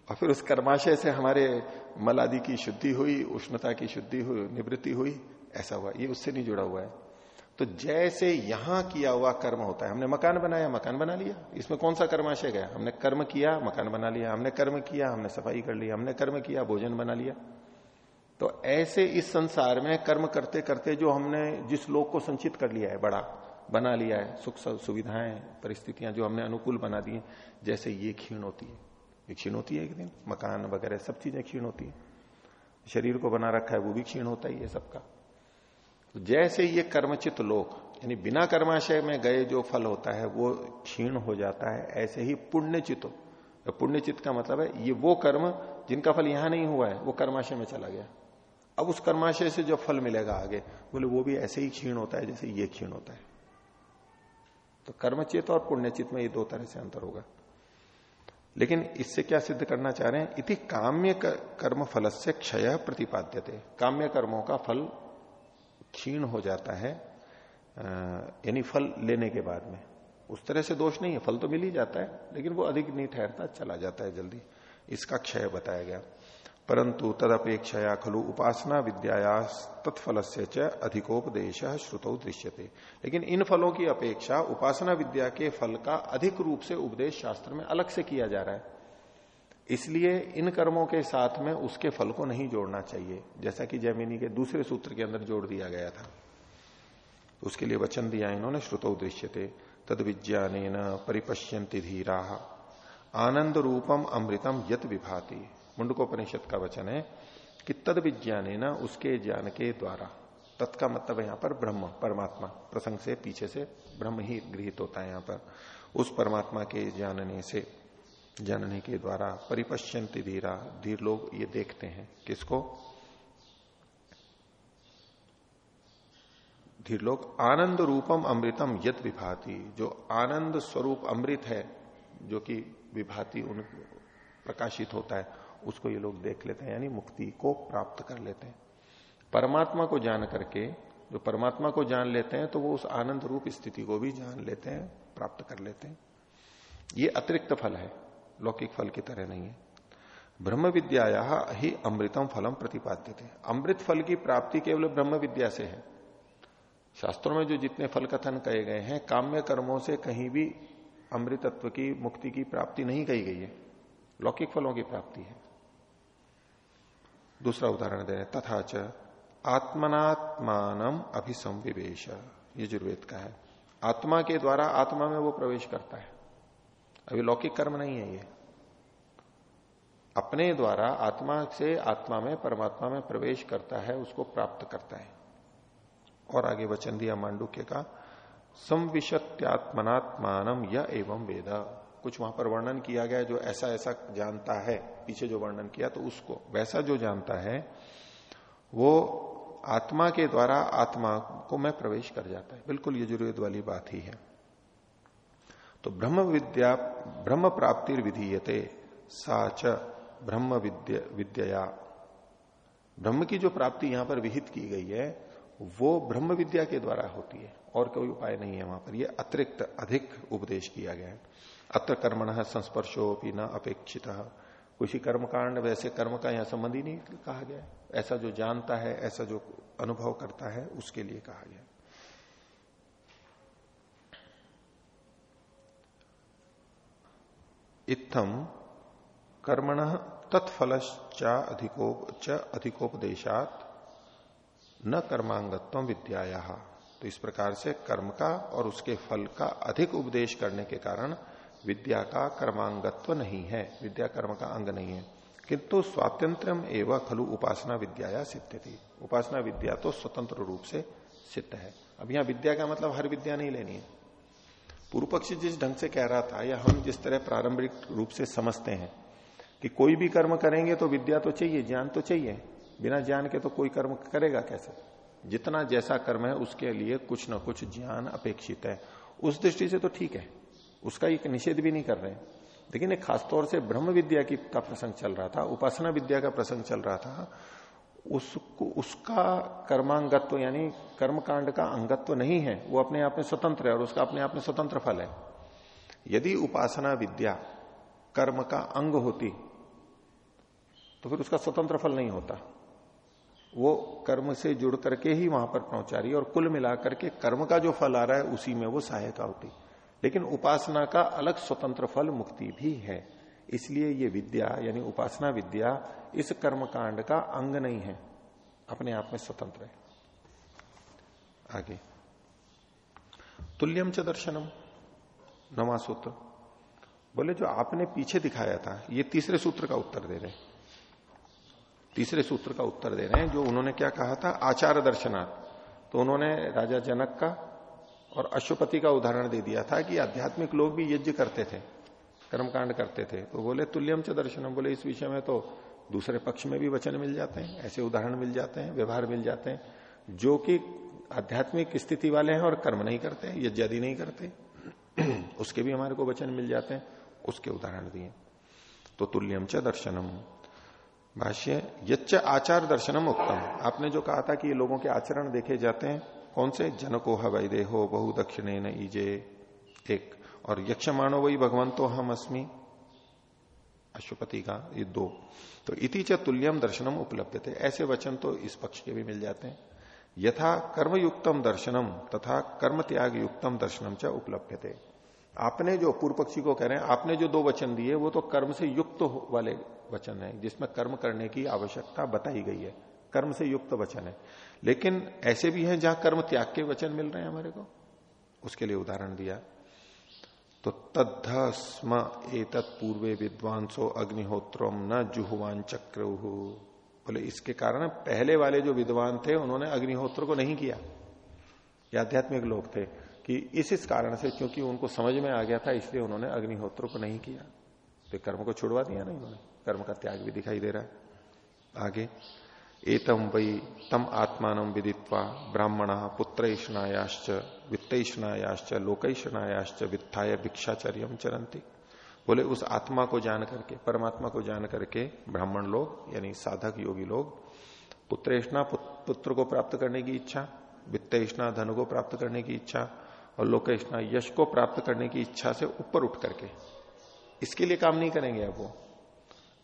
Speaker 1: और फिर उस कर्माशय से हमारे मल आदि की शुद्धि हुई, उष्णता की शुद्धि हुई, निवृत्ति हुई। ऐसा हुआ, ये उससे नहीं जुड़ा हुआ है। तो जैसे यहाँ किया हुआ कर्म होता है, हमने मकान बनाया, मकान बना लिया, इसमें कौन सा कर्माशय गया? हमने कर्म किया, मकान बना लिया, हमने कर्म किया, हमने सफ़ाई कर लिया हमने कर्म किया, भोजन बना लिया। तो ऐसे इस संसार में कर्म करते करते जो हमने, जिस लोग को संचित कर लिया है, बड़ा, बना लिया है, सुख सुविधाएँ, परिस्थितियाँ जो हमने अनुकूल बना दी हैं, जैसे ये क्षीण होती है। ये क्षीण होती है एक दिन, मकान वगैरह, सब चीज़ें क्षीण होती है। शरीर को बना रखा है, वो भी क्षीण होता ही है सबका। तो जैसे ये कर्मचित लोक यानी बिना कर्माशय में गए जो फल होता है, वो क्षीण हो जाता है, ऐसे ही पुण्यचित हो। पुण्यचित का मतलब है, ये वो कर्म जिनका फल यहाँ नहीं हुआ है, वो कर्माशय में चला गया। अब उस कर्माशय से जो फल मिलेगा आगे, बोले वो भी ऐसे ही क्षीण होता है जैसे ये क्षीण होता है। तो कर्मचित और पुण्यचित में ये दो तरह से अंतर होगा। लेकिन इससे क्या सिद्ध करना चाह रहे हैं? इति काम्य कर्म फल से क्षय प्रतिपाद्य काम्य कर्मों का फल क्षीण हो जाता है यानी फल लेने के बाद में। उस तरह से दोष नहीं है, फल तो मिल ही जाता है, लेकिन वो अधिक नहीं ठहरता, चला जाता है जल्दी। इसका क्षय बताया गया। परंतु तदपेक्षया खलु उपासना विद्याया तत्फल से च अधिकोपदेश श्रुतौ दृश्यते। लेकिन इन फलों की अपेक्षा उपासना विद्या के फल का अधिक रूप से उपदेश शास्त्र में अलग से किया जा रहा है। इसलिए इन कर्मों के साथ में उसके फल को नहीं जोड़ना चाहिए। जैसा कि जैमिनी के दूसरे सूत्र के अंदर जोड़ दिया गया था। उसके लिए वचन दिया इन्होंने, श्रुतौ दृश्यते, तद विज्ञान परिपश्यंति धीरा। आनंद रूपम अमृतम यत विभाति। मुंडकोपनिषद का वचन है कि तद विज्ञान उसके ज्ञान के द्वारा। तत्का मतलब यहाँ पर ब्रह्म, परमात्मा। प्रसंग से पीछे से ब्रह्म ही गृहित होता है यहाँ पर। उस परमात्मा के जानने से जानने के द्वारा परिपश्यंति धीरा, धीर लोग ये देखते हैं। किसको? धीर लोग, आनंद रूपम अमृतम यद विभाति। जो आनंद स्वरूप अमृत है, जो कि विभाति उन प्रकाशित होता है, उसको ये लोग देख लेते हैं, यानी मुक्ति को प्राप्त कर लेते हैं। परमात्मा को जान करके, जो परमात्मा को जान लेते हैं तो वो उस आनंद रूप स्थिति को भी जान लेते हैं, प्राप्त कर लेते हैं। ये अतिरिक्त फल है। लौकिक फल की तरह नहीं है। ब्रह्म विद्या ही अमृतम फलम प्रतिपाद्य थे अमृत फल की प्राप्ति केवल ब्रह्म विद्या से है। शास्त्रों में जो जितने फल कथन कहे गए हैं, काम्य कर्मों से कहीं भी अमृतत्व की, मुक्ति की प्राप्ति नहीं कही गई है। लौकिक फलों की प्राप्ति है। दूसरा उदाहरण दे रहे तथा च आत्मनात्मान अभिसंविवेश। ये जुर्वेद का है। आत्मा के द्वारा आत्मा में वो प्रवेश करता है। अभी लौकिक कर्म नहीं है ये। अपने द्वारा आत्मा से आत्मा में, परमात्मा में प्रवेश करता है, उसको प्राप्त करता है। और आगे वचन दिया मांडुक्य का संविशत्यात्मनात्मान या एवं वेद। कुछ वहाँ पर वर्णन किया गया जो ऐसा ऐसा जानता है, पीछे जो वर्णन किया तो उसको, वैसा जो जानता है, वो आत्मा के द्वारा आत्मा को मैं प्रवेश कर जाता है। बिल्कुल यजुर्वेद वाली बात ही है। तो ब्रह्म विद्या, ब्रह्म प्राप्ति विधीयते साच ब्रह्म विद्या विद्या ब्रह्म की जो प्राप्ति यहाँ पर विहित की गई है, वो ब्रह्म विद्या के द्वारा होती है, और कोई उपाय नहीं है वहाँ पर। ये अतिरिक्त, अधिक उपदेश किया गया है। अत्र कर्मण संस्पर्शो भी न अपेक्षित। किसी कर्मकांड, वैसे कर्म का यहाँ संबंध ही नहीं कहा गया ऐसा जो जानता है, ऐसा जो अनुभव करता है, उसके लिए कहा गया इत्थम कर्मण तत्फल अधिकोप अधिकोपदेशात न कर्मांगत्व विद्याया। तो इस प्रकार से कर्म का और उसके फल का अधिक उपदेश करने के कारण विद्या का कर्मांगत्व नहीं है। विद्या कर्म का अंग नहीं है। किंतु स्वातंत्र एवं खलु उपासना विद्या सिद्ध थी। उपासना विद्या तो स्वतंत्र रूप से सिद्ध है। अब यहाँ विद्या का मतलब हर विद्या नहीं लेनी है। पूर्व पक्षी जिस ढंग से कह रहा था या हम जिस तरह प्रारंभिक रूप से समझते हैं कि कोई भी कर्म करेंगे तो विद्या तो चाहिए, ज्ञान तो चाहिए। बिना ज्ञान के तो कोई कर्म करेगा कैसे? जितना जैसा कर्म है, उसके लिए कुछ ना कुछ ज्ञान अपेक्षित है। उस दृष्टि से तो ठीक है। उसका एक निषेध भी नहीं कर रहे लेकिन एक खासतौर से ब्रह्म विद्या की का प्रसंग चल रहा था, उपासना विद्या का प्रसंग चल रहा था। उसको, उसका कर्मांगत्व, यानी कर्मकांड का अंगत्व नहीं है, वो अपने आप में स्वतंत्र है और उसका अपने आप में स्वतंत्र फल है। यदि उपासना विद्या, कर्म का अंग होती तो फिर उसका स्वतंत्र फल नहीं होता। वो कर्म से जुड़ करके ही वहाँ पर पहुँचा रही है और कुल मिलाकर के कर्म का जो फल आ रहा है, उसी में वो सहायता होती। लेकिन उपासना का अलग स्वतंत्र फल मुक्ति भी है। इसलिए ये विद्या, यानी उपासना विद्या, इस कर्म कांड का अंग नहीं है। अपने आप में स्वतंत्र है। आगे। तुल्यम च दर्शनम, नवा सूत्र। बोले, जो आपने पीछे दिखाया था, ये तीसरे सूत्र का उत्तर दे रहे तीसरे सूत्र का उत्तर दे रहे हैं, जो उन्होंने क्या कहा था? आचार दर्शनार्थ तो उन्होंने राजा जनक का और अशुपति का उदाहरण दे दिया था कि आध्यात्मिक लोग भी यज्ञ करते थे। कर्मकांड करते थे। तो बोले, तुल्यम च दर्शनम। बोले, इस विषय में तो दूसरे पक्ष में भी वचन मिल जाते हैं, ऐसे उदाहरण मिल जाते हैं, व्यवहार मिल जाते हैं, जो कि आध्यात्मिक स्थिति वाले हैं और कर्म नहीं करते यज्ञ आदि नहीं करते। उसके भी हमारे को वचन मिल जाते हैं, उसके उदाहरण दिए। तो तुल्यम च दर्शनम। भाष्य, यच्च आचार दर्शनम उत्तम आपने जो कहा था कि ये लोगों के आचरण देखे जाते हैं, कौन से? जनको हवाई दे हो बहु दक्षिणे न एक और यक्ष मानो वही भगवान तो हम अस्मी। अशुपति का ये दो। तो इति च तुल्यम दर्शनम उपलब्ध थे ऐसे वचन तो इस पक्ष के भी मिल जाते हैं। यथा कर्मयुक्तम दर्शनम तथा कर्म त्याग युक्तम दर्शनम च उपलब्ध थे आपने जो पूर्व पक्षी को कह रहे हैं, आपने जो दो वचन दिए, वो तो कर्म से युक्त वाले वचन है, जिसमें कर्म करने की आवश्यकता बताई गई है। कर्म से युक्त वचन है। लेकिन ऐसे भी हैं जहाँ कर्म त्याग के वचन मिल रहे हैं हमारे को। उसके लिए उदाहरण दिया। तो तद्ध स्म एतत् पूर्वे विद्वांसो अग्निहोत्रम न जुहुवान चक्र। बोले, इसके कारण पहले वाले जो विद्वान थे, उन्होंने अग्निहोत्र को नहीं किया। ये आध्यात्मिक लोग थे कि इस इस कारण से, क्योंकि उनको समझ में आ गया था, इसलिए उन्होंने अग्निहोत्र को नहीं किया। तो कर्म को छुड़वा दिया ना उन्होंने कर्म का त्याग भी दिखाई दे रहा है। आगे एतम वही तम आत्मान विदित्वा ब्राह्मण पुत्रैष्णायाश्च, वित्तैष्णायाश्च, लोकैष्णायाश्च वित्थाय भिक्षाचर्य चरंती बोले, उस आत्मा को जान करके, परमात्मा को जान करके ब्राह्मण लोग, यानी साधक योगी लोग, पुत्रेष्णा पुत्र को प्राप्त करने की इच्छा, वित्तेष्णा धन को प्राप्त करने की इच्छा, और लोकेष्णा यश को प्राप्त करने की इच्छा से ऊपर उठ करके। इसके लिए काम नहीं करेंगे अब वो।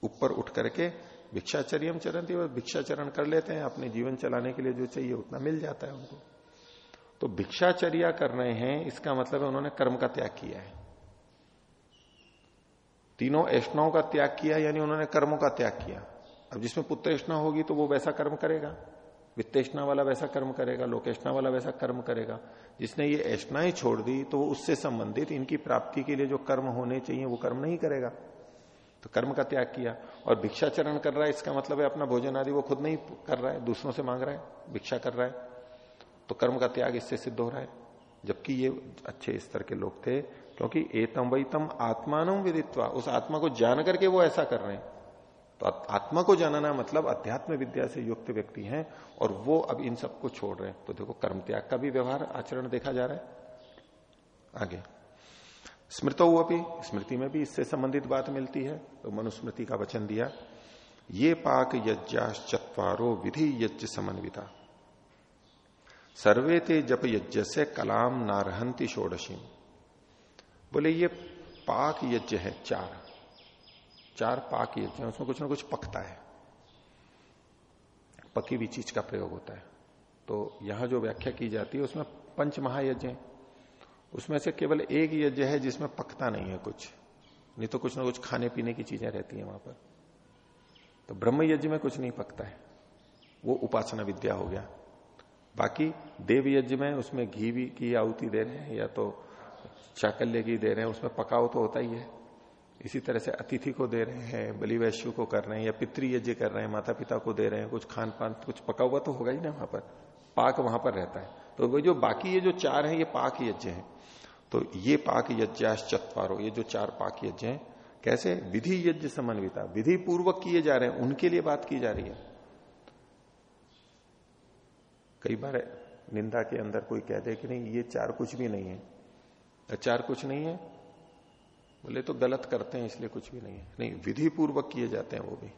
Speaker 1: ऊपर उठ करके भिक्षाचर्यम चरण और भिक्षाचरण कर लेते हैं, अपने जीवन चलाने के लिए जो चाहिए उतना मिल जाता है उनको। तो भिक्षाचर्या कर रहे हैं, इसका मतलब है उन्होंने कर्म का त्याग किया है। तीनों ऐष्णाओं का त्याग किया, यानी उन्होंने कर्मों का त्याग किया। अब जिसमें पुत्रेष्णा होगी तो वो वैसा कर्म करेगा। वित्तेष्णा वाला वैसा कर्म करेगा लोकेष्णा वाला वैसा कर्म करेगा। जिसने ये ऐष्णाएँ छोड़ दी तो वो उससे संबंधित, इनकी प्राप्ति के लिए जो कर्म होने चाहिए, वो कर्म नहीं करेगा। तो कर्म का त्याग किया और भिक्षाचरण कर रहा है, इसका मतलब है अपना भोजन आदि वो खुद नहीं कर रहा है, दूसरों से मांग रहा है, भिक्षा कर रहा है। तो कर्म का त्याग इससे सिद्ध हो रहा है। जबकि ये अच्छे स्तर के लोग थे, क्योंकि एतम वही तम आत्मान विदित्वा, उस आत्मा को जान करके वो ऐसा कर रहे हैं। तो आत्मा को जानना मतलब अध्यात्म विद्या से युक्त व्यक्ति हैं और वो अब इन सबको छोड़ रहे हैं। तो देखो, कर्म त्याग का भी व्यवहार, आचरण देखा जा रहा है। आगे। स्मृतो भी स्मृति में भी इससे संबंधित बात मिलती है तो मनुस्मृति का वचन दिया। ये पाक यज्ञाश्चत्वारो विधि यज्ञ समन्विता। सर्वे ते जप यज्ञ से कलाम नारहंती षोडशी। बोले, ये पाक यज्ञ है चार। चार पाक यज्ञ, उसमें कुछ ना कुछ पकता है। पकी हुई चीज़ का प्रयोग होता है। तो यहाँ जो व्याख्या की जाती है, उसमें पंच महायज्ञ है। उसमें से केवल एक यज्ञ है जिसमें पकता नहीं है कुछ। नहीं तो कुछ ना कुछ खाने पीने की चीज़ें रहती हैं वहाँ पर। तो ब्रह्म यज्ञ में कुछ नहीं पकता है। वो उपासना विद्या हो गया। बाकी देव यज्ञ में उसमें घी भी की आहुति दे रहे हैं या तो चाकल्य की दे रहे हैं, उसमें पकाव तो होता ही है। इसी तरह से अतिथि को दे रहे हैं, बलि वैश्यु को कर रहे हैं या पितृ यज्ञ कर रहे हैं माता पिता को दे रहे हैं, कुछ खान पान कुछ पका हुआ तो होगा ही ना वहाँ पर। पाक वहाँ पर रहता है। तो वो जो बाकी ये जो चार है, ये पाक यज्ञ है। तो ये पाक यज्ञाश्चत्वारो, ये जो चार पाक यज्ञ हैं, कैसे? विधि यज्ञ समन्विता। विधि पूर्वक किए जा रहे हैं, उनके लिए बात की जा रही है। कई बार निंदा के अंदर कोई कह दे कि नहीं, ये चार कुछ भी नहीं है। चार कुछ नहीं है? बोले तो गलत करते हैं, इसलिए कुछ भी नहीं है। नहीं, विधि पूर्वक किए जाते हैं वो भी।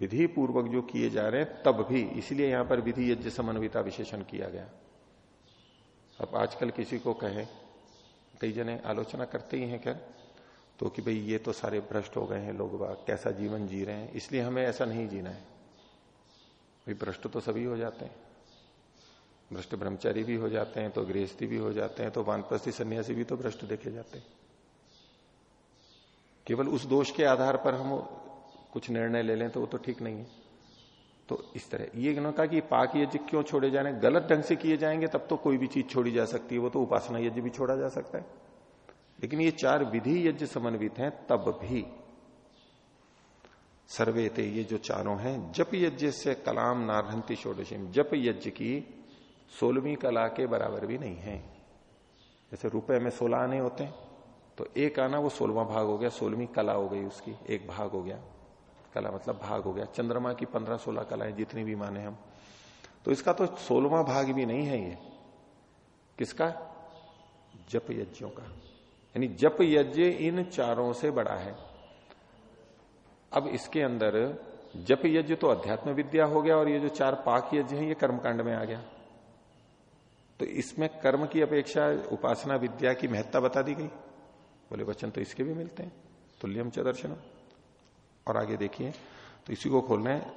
Speaker 1: विधि पूर्वक जो किए जा रहे हैं, तब भी, इसलिए यहाँ पर विधि यज्ञ समन्विता विशेषण किया गया। अब आजकल किसी को कहे, कई जने आलोचना करते ही हैं क्या? तो कि भाई ये तो सारे भ्रष्ट हो गए हैं लोग कैसा जीवन जी रहे हैं, इसलिए हमें ऐसा नहीं जीना है। भाई भ्रष्ट तो सभी हो जाते हैं। भ्रष्ट ब्रह्मचारी भी हो जाते हैं तो गृहस्थी भी हो जाते हैं तो वानप्रस्थी सन्यासी भी तो भ्रष्ट देखे जाते हैं। केवल उस दोष के आधार पर हम कुछ निर्णय ले लें तो वो तो ठीक नहीं है। तो इस तरह। ये कहा कि पाक यज्ञ क्यों छोड़े जा रहे हैं? गलत ढंग से किए जाएँगे, तब तो कोई भी चीज़ छोड़ी जा सकती है। वो तो उपासना यज्ञ भी छोड़ा जा सकता है। लेकिन ये चार विधि यज्ञ समन्वित हैं, तब भी। सर्वे थे ये जो चारों हैं, जप यज्ञ से कलाम नारहंती षोडशी जप यज्ञ की सोलहवीं कला के बराबर भी नहीं है। जैसे रुपए में सोलह आने होते हैं तो एक आना, वो सोलवा भाग हो गया, सोलहवीं कला हो गई उसकी, एक भाग हो गया। कला मतलब भाग हो गया। चंद्रमा की पंद्रह सोलह कलाएँ जितनी भी माने हम। तो इसका तो सोलवा भाग भी नहीं है ये। किसका? जप यज्ञों का। यानी जप यज्ञ इन चारों से बड़ा है। अब इसके अंदर जप यज्ञ तो अध्यात्म विद्या हो गया और ये जो चार पाक यज्ञ है, ये कर्मकांड में आ गया। तो इसमें कर्म की अपेक्षा, उपासना विद्या की महत्ता बता दी गई। बोले, वचन तो इसके भी मिलते हैं। तुल्यम च दर्शन और आगे देखिए तो इसी को खोलना है।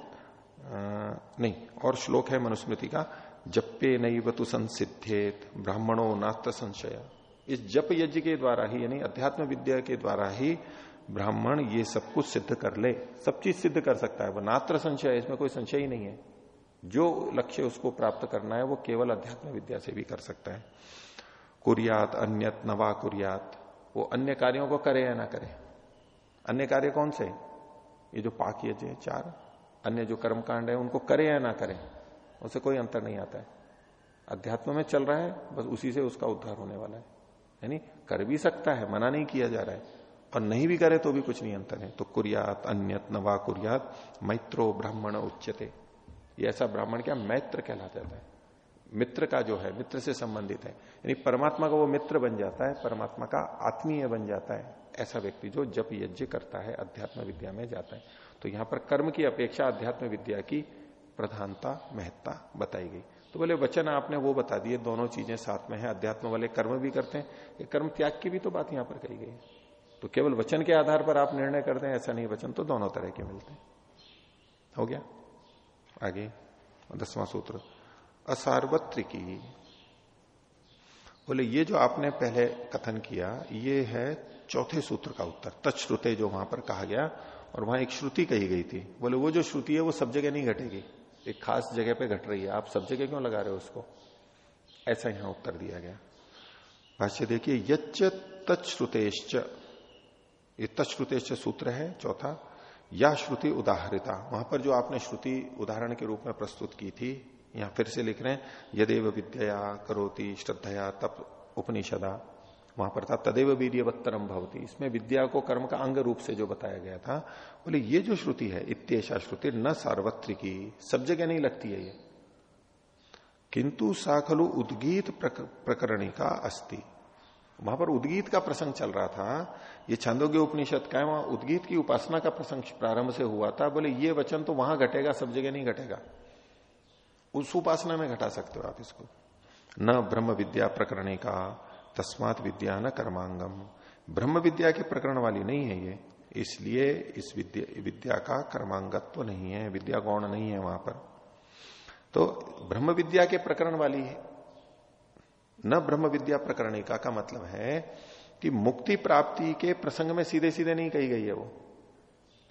Speaker 1: नहीं, और श्लोक है मनुस्मृति का जप्पे नई वतु संसिद्धेत, ब्राह्मणों नास्त संशय। इस जप यज्ञ के द्वारा ही, यानी अध्यात्म विद्या के द्वारा ही, ब्राह्मण ये सब कुछ सिद्ध कर ले। सब चीज़ सिद्ध कर सकता है, वो नात्र संशय, इसमें कोई संशय ही नहीं है। जो लक्ष्य उसको प्राप्त करना है, वो केवल अध्यात्म विद्या से भी कर सकता है। कुरियात, अन्यत, नवा कुरियात, वो अन्य कार्यों को करे या ना करे। अन्य कार्य कौन से? ये जो पाक यज्ञ चार, अन्य जो कर्मकांड है, उनको करे या ना करे उससे कोई अंतर नहीं आता है। अध्यात्म में चल रहा है, बस उसी से उसका उद्धार होने वाला है। यानी कर भी सकता है, मना नहीं किया जा रहा है, और नहीं भी करे तो भी कुछ नहीं अंतर है। तो कुरियात अन्यत नवा कुरियात, मैत्रो ब्राह्मण उच्चते ये ऐसा ब्राह्मण क्या मैत्र कहला जाता है। मित्र का जो है, मित्र से संबंधित है। यानी परमात्मा का वो मित्र बन जाता है, परमात्मा का आत्मीय बन जाता है। ऐसा व्यक्ति जो जप यज्ञ करता है, अध्यात्म विद्या में जाता है। तो यहाँ पर कर्म की अपेक्षा अध्यात्म विद्या की प्रधानता, महत्ता बताई गई। तो बोले, वचन आपने वो बता दिए, दोनों चीज़ें साथ में है, अध्यात्म वाले कर्म भी करते हैं, ये कर्म त्याग की भी तो बात यहाँ पर कही गई तो केवल वचन के आधार पर आप निर्णय करते हैं, ऐसा नहीं, वचन तो दोनों तरह के मिलते हैं। हो गया? आगे, दसवां सूत्र। असार्वत्रिकी। बोले, ये जो आपने पहले कथन किया, ये है चौथे सूत्र का उत्तर तत्श्रुते जो वहाँ पर कहा गया, और वहाँ एक श्रुति कही गई थी। बोले, वो जो श्रुति है, वो सब जगह नहीं घटेगी। एक खास जगह पे घट रही है। आप सब जगह क्यों लगा रहे हो उसको? ऐसा यहाँ उत्तर दिया गया। भाष्य देखिए, यच्च तत्श्रुतेश्च ये तत्श्रुतेश्च सूत्र है, चौथा। या श्रुति उदाहरिता। वहाँ पर जो आपने श्रुति उदाहरण के रूप में प्रस्तुत की थी, यहाँ फिर से लिख रहे हैं, यदेव विद्या करोति श्रद्धया तप उपनिषदा। वहाँ पर था, तदेव वीर्यवत्तरम भवती। इसमें विद्या को कर्म का अंग रूप से जो बताया गया था, बोले, ये जो श्रुति है, इत्येषा श्रुति न सार्वत्रिकी, सब जगह नहीं लगती है ये। किंतु साखलु उद्गीत प्रकरणी का अस्ति। वहाँ पर उद्गीत का प्रसंग चल रहा था। ये छंदोग्य उपनिषद का है, वहाँ उद्गीत की उपासना का प्रसंग प्रारंभ से हुआ था। बोले, ये वचन तो वहाँ घटेगा, सब जगह नहीं घटेगा। उस उपासना में घटा सकते हो आप इसको। न ब्रह्म विद्या प्रकरणी का तस्मात विद्या न कर्मांगम। ब्रह्म विद्या के प्रकरण वाली नहीं है ये। इसलिए इस विद्या विद्या का कर्मांगत्व तो नहीं है विद्या गौण नहीं है वहाँ पर। तो ब्रह्म विद्या के प्रकरण वाली है। न ब्रह्म विद्या प्रकरणिका का मतलब है कि मुक्ति प्राप्ति के प्रसंग में सीधे सीधे नहीं कही गई है वो।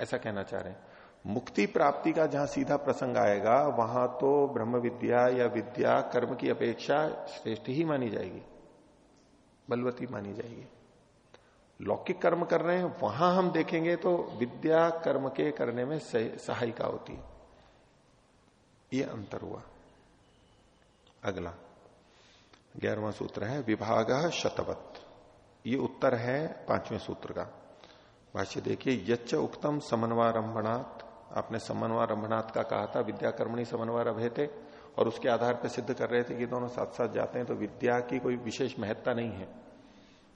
Speaker 1: ऐसा कहना चाह रहे हैं। मुक्ति प्राप्ति का जहाँ सीधा प्रसंग आएगा, वहाँ तो ब्रह्म विद्या या विद्या कर्म की अपेक्षा श्रेष्ठ ही मानी जाएगी। बलवती मानी जाएगी। लौकिक कर्म कर रहे हैं, वहाँ हम देखेंगे तो विद्या कर्म के करने में सहायिका होती है। ये अंतर हुआ। अगला, ग्यारहवां सूत्र है, विभाग शतवत। ये उत्तर है पाँचवें सूत्र का। भाष्य देखिए, यच्च उक्तम समन्वारंभणात् आपने समन्वारंभणात् का कहा था विद्या कर्मणी समन्वय अभे थे और उसके आधार पर सिद्ध कर रहे थे कि दोनों साथ साथ जाते हैं तो विद्या की कोई विशेष महत्ता नहीं है।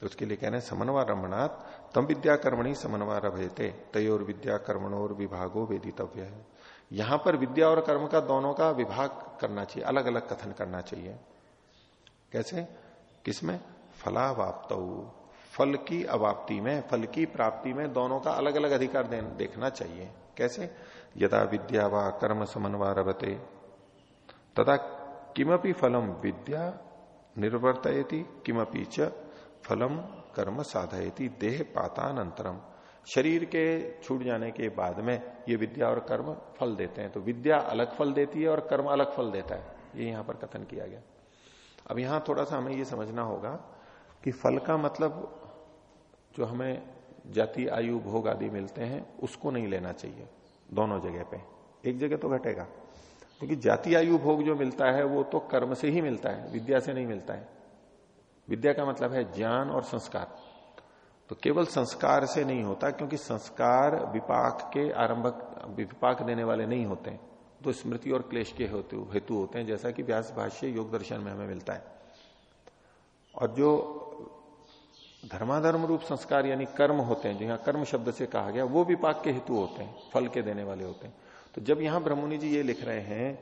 Speaker 1: तो उसके लिए कह रहे हैं समन्वारंभणात् तम विद्या कर्मणी समन्वय अभे थे तयोर विद्या कर्मणोर विभागो वेदितव्य। है यहाँ पर विद्या और कर्म का दोनों का विभाग करना चाहिए अलग अलग कथन करना चाहिए। कैसे? किसमें? फलावाप्त। फल की अवाप्ति में, फल की प्राप्ति में दोनों का अलग अलग अधिकार देखना चाहिए। कैसे? यदा विद्या व कर्म समन्वय तथा किमपि फलम विद्या निर्वर्तयति, किमपि च फलम कर्म साधयति, देह पातानंतरम शरीर के छूट जाने के बाद में ये विद्या और कर्म फल देते हैं। तो विद्या अलग फल देती है और कर्म अलग फल देता है। ये यहाँ पर कथन किया गया। अब यहाँ थोड़ा सा हमें ये समझना होगा कि फल का मतलब जो हमें जाति, आयु, भोग आदि मिलते हैं, उसको नहीं लेना चाहिए। दोनों जगह पे। एक जगह तो घटेगा। क्योंकि जाति आयु भोग जो मिलता है, वो तो कर्म से ही मिलता है, विद्या से नहीं मिलता है। विद्या का मतलब है ज्ञान और संस्कार। तो केवल संस्कार से नहीं होता, क्योंकि संस्कार विपाक के आरंभक विपाक देने वाले नहीं होते हैं। तो स्मृति और क्लेश के हेतु हेतु होते हैं, जैसा कि व्यास भाष्य योग दर्शन में हमें मिलता है। और जो धर्माधर्म रूप संस्कार यानी कर्म होते हैं, जो यहाँ कर्म शब्द से कहा गया, वो विपाक के हेतु होते हैं, फल के देने वाले होते हैं। तो जब यहाँ ब्रह्मणि जी ये लिख रहे हैं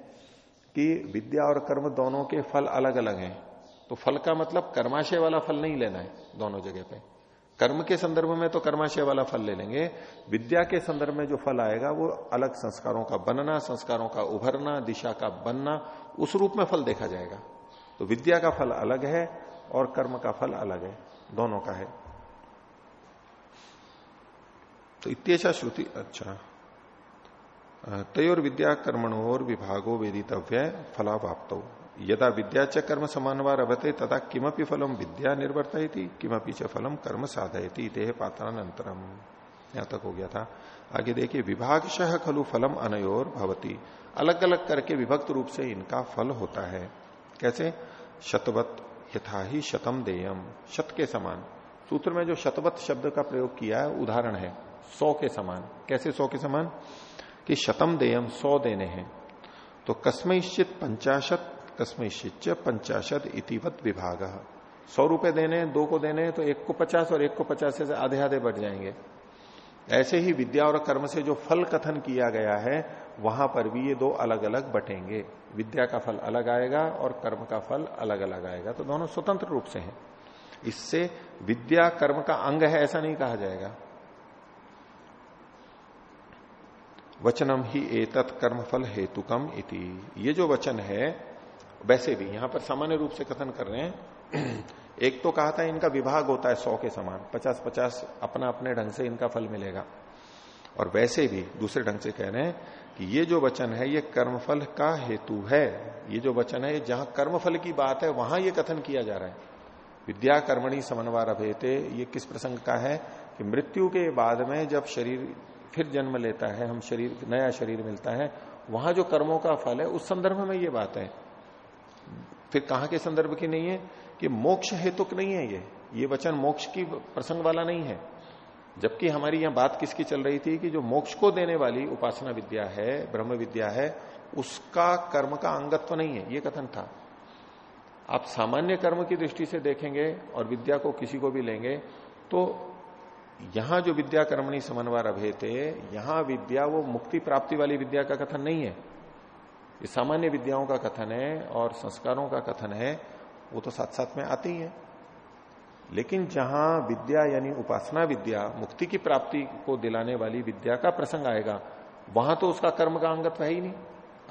Speaker 1: कि विद्या और कर्म दोनों के फल अलग अलग हैं तो फल का मतलब कर्माशय वाला फल नहीं लेना है दोनों जगह पे। कर्म के संदर्भ में तो कर्माशय वाला फल ले लेंगे, विद्या के संदर्भ में जो फल आएगा वो अलग संस्कारों का बनना, संस्कारों का उभरना, दिशा का बनना, उस रूप में फल देखा जाएगा। तो विद्या का फल अलग है और कर्म का फल अलग है, दोनों का है। तो इत्येषा श्रुति अच्छा। तयोर विद्या कर्मणोर विभागो वेदितव्य फलावाप्त। यदा विद्या च कर्म समानवार अभते तथा किमपि फलम विद्या निर्वर्तयती, किमपि च फलम कर्म साधयती देह पात्रानंतरम यहाँ तक हो गया था। आगे देखिए, विभागशः खलु फलम अनयोर भवती। अलग अलग करके विभक्त रूप से इनका फल होता है। कैसे? शतवत यथा ही शतम देयम। शत के समान। सूत्र में जो शतवत शब्द का प्रयोग किया है, उदाहरण है, सौ के समान। कैसे सौ के समान? कि शतम देयम सौ देने हैं। तो कस्मश्चित पंचाशत कस्मश्चित पंचाशत इतिवत विभाग। सौ रुपए देने दो को देने तो एक को पचास और एक को पचास से आधे आधे बढ़ जाएँगे। ऐसे ही विद्या और कर्म से जो फल कथन किया गया है, वहाँ पर भी ये दो अलग अलग बटेंगे। विद्या का फल अलग आएगा और कर्म का फल अलग अलग आएगा। तो दोनों स्वतंत्र रूप से हैं। इससे विद्या कर्म का अंग है, ऐसा नहीं कहा जाएगा। वचनम ही एतत् कर्म फल हेतुकम इति। ये जो वचन है, वैसे भी यहाँ पर सामान्य रूप से कथन कर रहे हैं। एक तो कहा था इनका विभाग होता है सौ के समान, पचास पचास अपना अपने ढंग से इनका फल मिलेगा। और वैसे भी दूसरे ढंग से कह रहे हैं कि ये जो वचन है, ये कर्मफल का हेतु है। ये जो वचन है, जहाँ कर्मफल की बात है, वहाँ ये कथन किया जा रहा है। विद्या कर्मणी समन्वार अभेते ये किस प्रसंग का है कि मृत्यु के बाद में जब शरीर फिर जन्म लेता है, हम शरीर, नया शरीर मिलता है। वहाँ जो कर्मों का फल है, उस संदर्भ में ये बात है। फिर कहा के संदर्भ की नहीं है? कि मोक्ष हेतुक नहीं है ये। ये वचन मोक्ष की प्रसंग वाला नहीं है। जबकि हमारी यहाँ बात किसकी चल रही थी कि जो मोक्ष को देने वाली उपासना विद्या है, ब्रह्म विद्या है, उसका कर्म का अंगत्व तो नहीं है। ये कथन था। आप सामान्य कर्म की दृष्टि से देखेंगे और विद्या को किसी को भी लेंगे तो यहाँ जो विद्या कर्मणी समन्वय अभेते, यहाँ विद्या वो मुक्ति प्राप्ति वाली विद्या का कथन नहीं है। ये सामान्य विद्याओं का कथन है और संस्कारों का कथन है, वो तो साथ साथ में आती है लेकिन जहाँ विद्या यानी उपासना विद्या, मुक्ति की प्राप्ति को दिलाने वाली विद्या का प्रसंग आएगा, वहाँ तो उसका कर्म का अंगत है ही नहीं।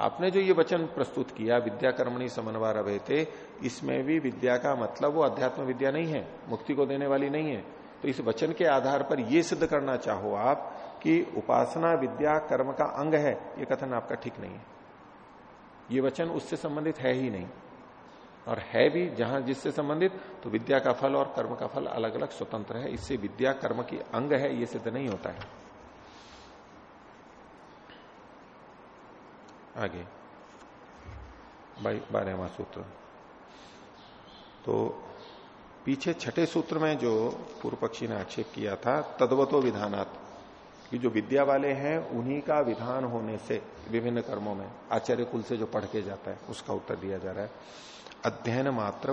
Speaker 1: आपने जो ये वचन प्रस्तुत किया विद्या कर्मणी समन्वय रहे इसमें भी विद्या का मतलब वो अध्यात्म विद्या नहीं है, मुक्ति को देने वाली नहीं है। तो इस वचन के आधार पर यह सिद्ध करना चाहो आप कि उपासना, विद्या, कर्म का अंग है, ये कथन आपका ठीक नहीं है। ये वचन उससे संबंधित है ही नहीं। और है भी जहाँ जिससे संबंधित तो विद्या का फल और कर्म का फल अलग अलग स्वतंत्र है। इससे विद्या, कर्म की अंग है, ये सिद्ध नहीं होता है। आगे। बारहवा सूत्र। तो पीछे छठे सूत्र में जो पूर्व पक्षी ने आक्षेप किया था, तद्वतो विधानात्। कि जो विद्या वाले हैं, उन्हीं का विधान होने से, विभिन्न कर्मों में, आचार्य कुल से जो पढ़ के जाता है, उसका उत्तर दिया जा रहा है। अध्ययन मात्र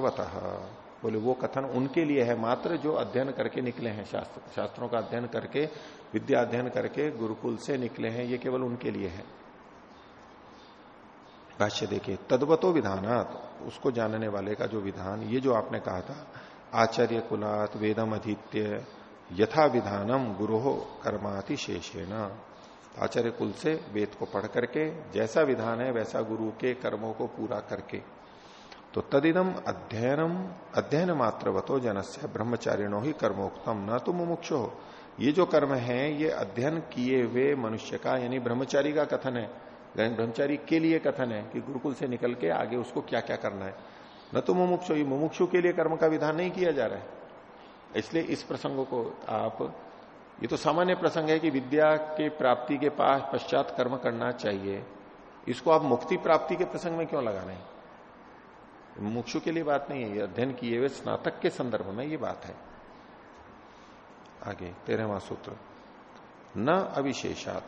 Speaker 1: बोले, वो कथन उनके लिए है, मात्र जो अध्ययन करके निकले हैं, शास्त्र शास्त्रों का अध्ययन करके, विद्या अध्ययन करके गुरुकुल से निकले हैं, ये केवल उनके लिए है। भाष्य देखिए, तद्वतो विधानात, उसको जानने वाले का जो विधान, ये जो आपने कहा था आचार्य कुलात वेदम अधीत्य यथा विधानम गुरु कर्माति शेषेण आचार्य कुल से वेद को पढ़ करके, जैसा विधान है वैसा गुरु के कर्मों को पूरा करके। तो तदिदम अध्ययनम, अध्ययन मात्रवतो जनस्य ब्रह्मचारिणो ही कर्मोक्तम, न तो मुमुक्ष। हो ये जो कर्म है, ये अध्ययन किए हुए मनुष्य का, यानी ब्रह्मचारी का कथन है। ब्रह्मचारी के लिए कथन है कि गुरुकुल से निकल के आगे उसको क्या क्या करना है। न तो मुमुक्षु मुमुक्षु के लिए कर्म का विधान नहीं किया जा रहा है। इसलिए इस प्रसंग को आप, ये तो सामान्य प्रसंग है कि विद्या के प्राप्ति के पास पश्चात कर्म करना चाहिए। इसको आप मुक्ति प्राप्ति के प्रसंग में क्यों लगा रहे हैं? मुक्षु के लिए बात नहीं है, ये अध्ययन किए हुए स्नातक के संदर्भ में ये बात है। आगे, तेरहवा सूत्र। न अविशेषात।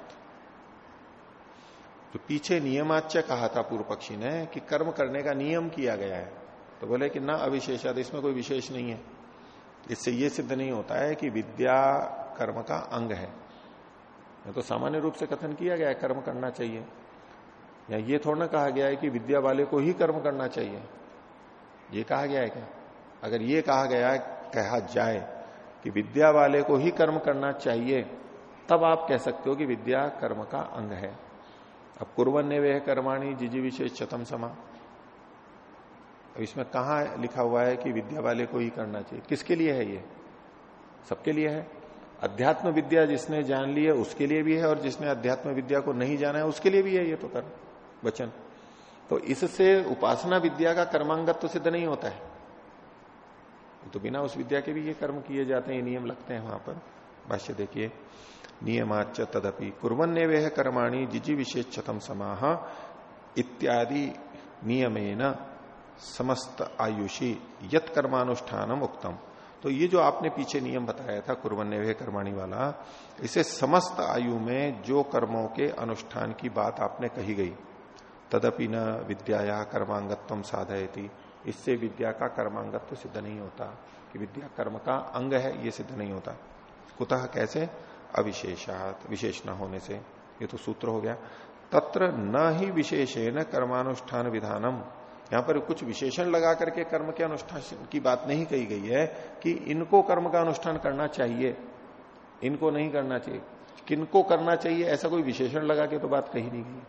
Speaker 1: जो पीछे नियमाच्य कहा था पूर्व पक्षी ने कि कर्म करने का नियम किया गया है। तो बोले कि न अविशेषात इसमें कोई विशेष नहीं है। इससे यह सिद्ध नहीं होता है कि विद्या कर्म का अंग है। तो सामान्य रूप से कथन किया गया है, कर्म करना चाहिए। या ये थोड़ा ना कहा गया है कि विद्या वाले को ही कर्म करना चाहिए। ये कहा गया है क्या? अगर ये कहा गया कहा जाए कि विद्या वाले को ही कर्म करना चाहिए, तब आप कह सकते हो कि विद्या कर्म का अंग है। अब कुरवन ने वे कर्माणी जिजी विशेष चतम समा। अब इसमें कहा लिखा हुआ है कि विद्या वाले को ही करना चाहिए? किसके लिए है ये? सबके लिए है। अध्यात्म विद्या जिसने जान ली है, उसके लिए भी है, और जिसने अध्यात्म विद्या को नहीं जाना है, उसके लिए भी है ये तो कर्म, वचन। तो इससे उपासना विद्या का कर्मांगत तो सिद्ध नहीं होता है। तो बिना उस विद्या के भी ये कर्म किए जाते हैं नियम लगते हैं वहाँ पर। भाष्य देखिए नियमाच तदपि कुरन वे कर्माणी जिजी विशेष चतम समाह इत्यादि नियमेन समस्त आयुषी यत कर्मानुष्ठानम उक्तम। तो ये जो आपने पीछे नियम बताया था कुरबन्य कर्माणी वाला, इसे समस्त आयु में जो कर्मों के अनुष्ठान की बात आपने कही गई, तदपि न विद्या कर्मांगत्व साधयती। इससे विद्या का कर्मांगत्व सिद्ध नहीं होता, कि विद्या कर्म का अंग है, ये सिद्ध नहीं होता। कुतः कैसे? अविशेषात, विशेष न होने से। ये तो सूत्र हो गया। तत्र न ही विशेषेण कर्मानुष्ठान विधानम। यहाँ पर कुछ विशेषण लगा करके कर्म के अनुष्ठान की बात नहीं कही गई है कि इनको कर्म का अनुष्ठान करना चाहिए। इनको नहीं करना चाहिए। किनको करना चाहिए, ऐसा कोई विशेषण लगा के तो बात कही नहीं गई।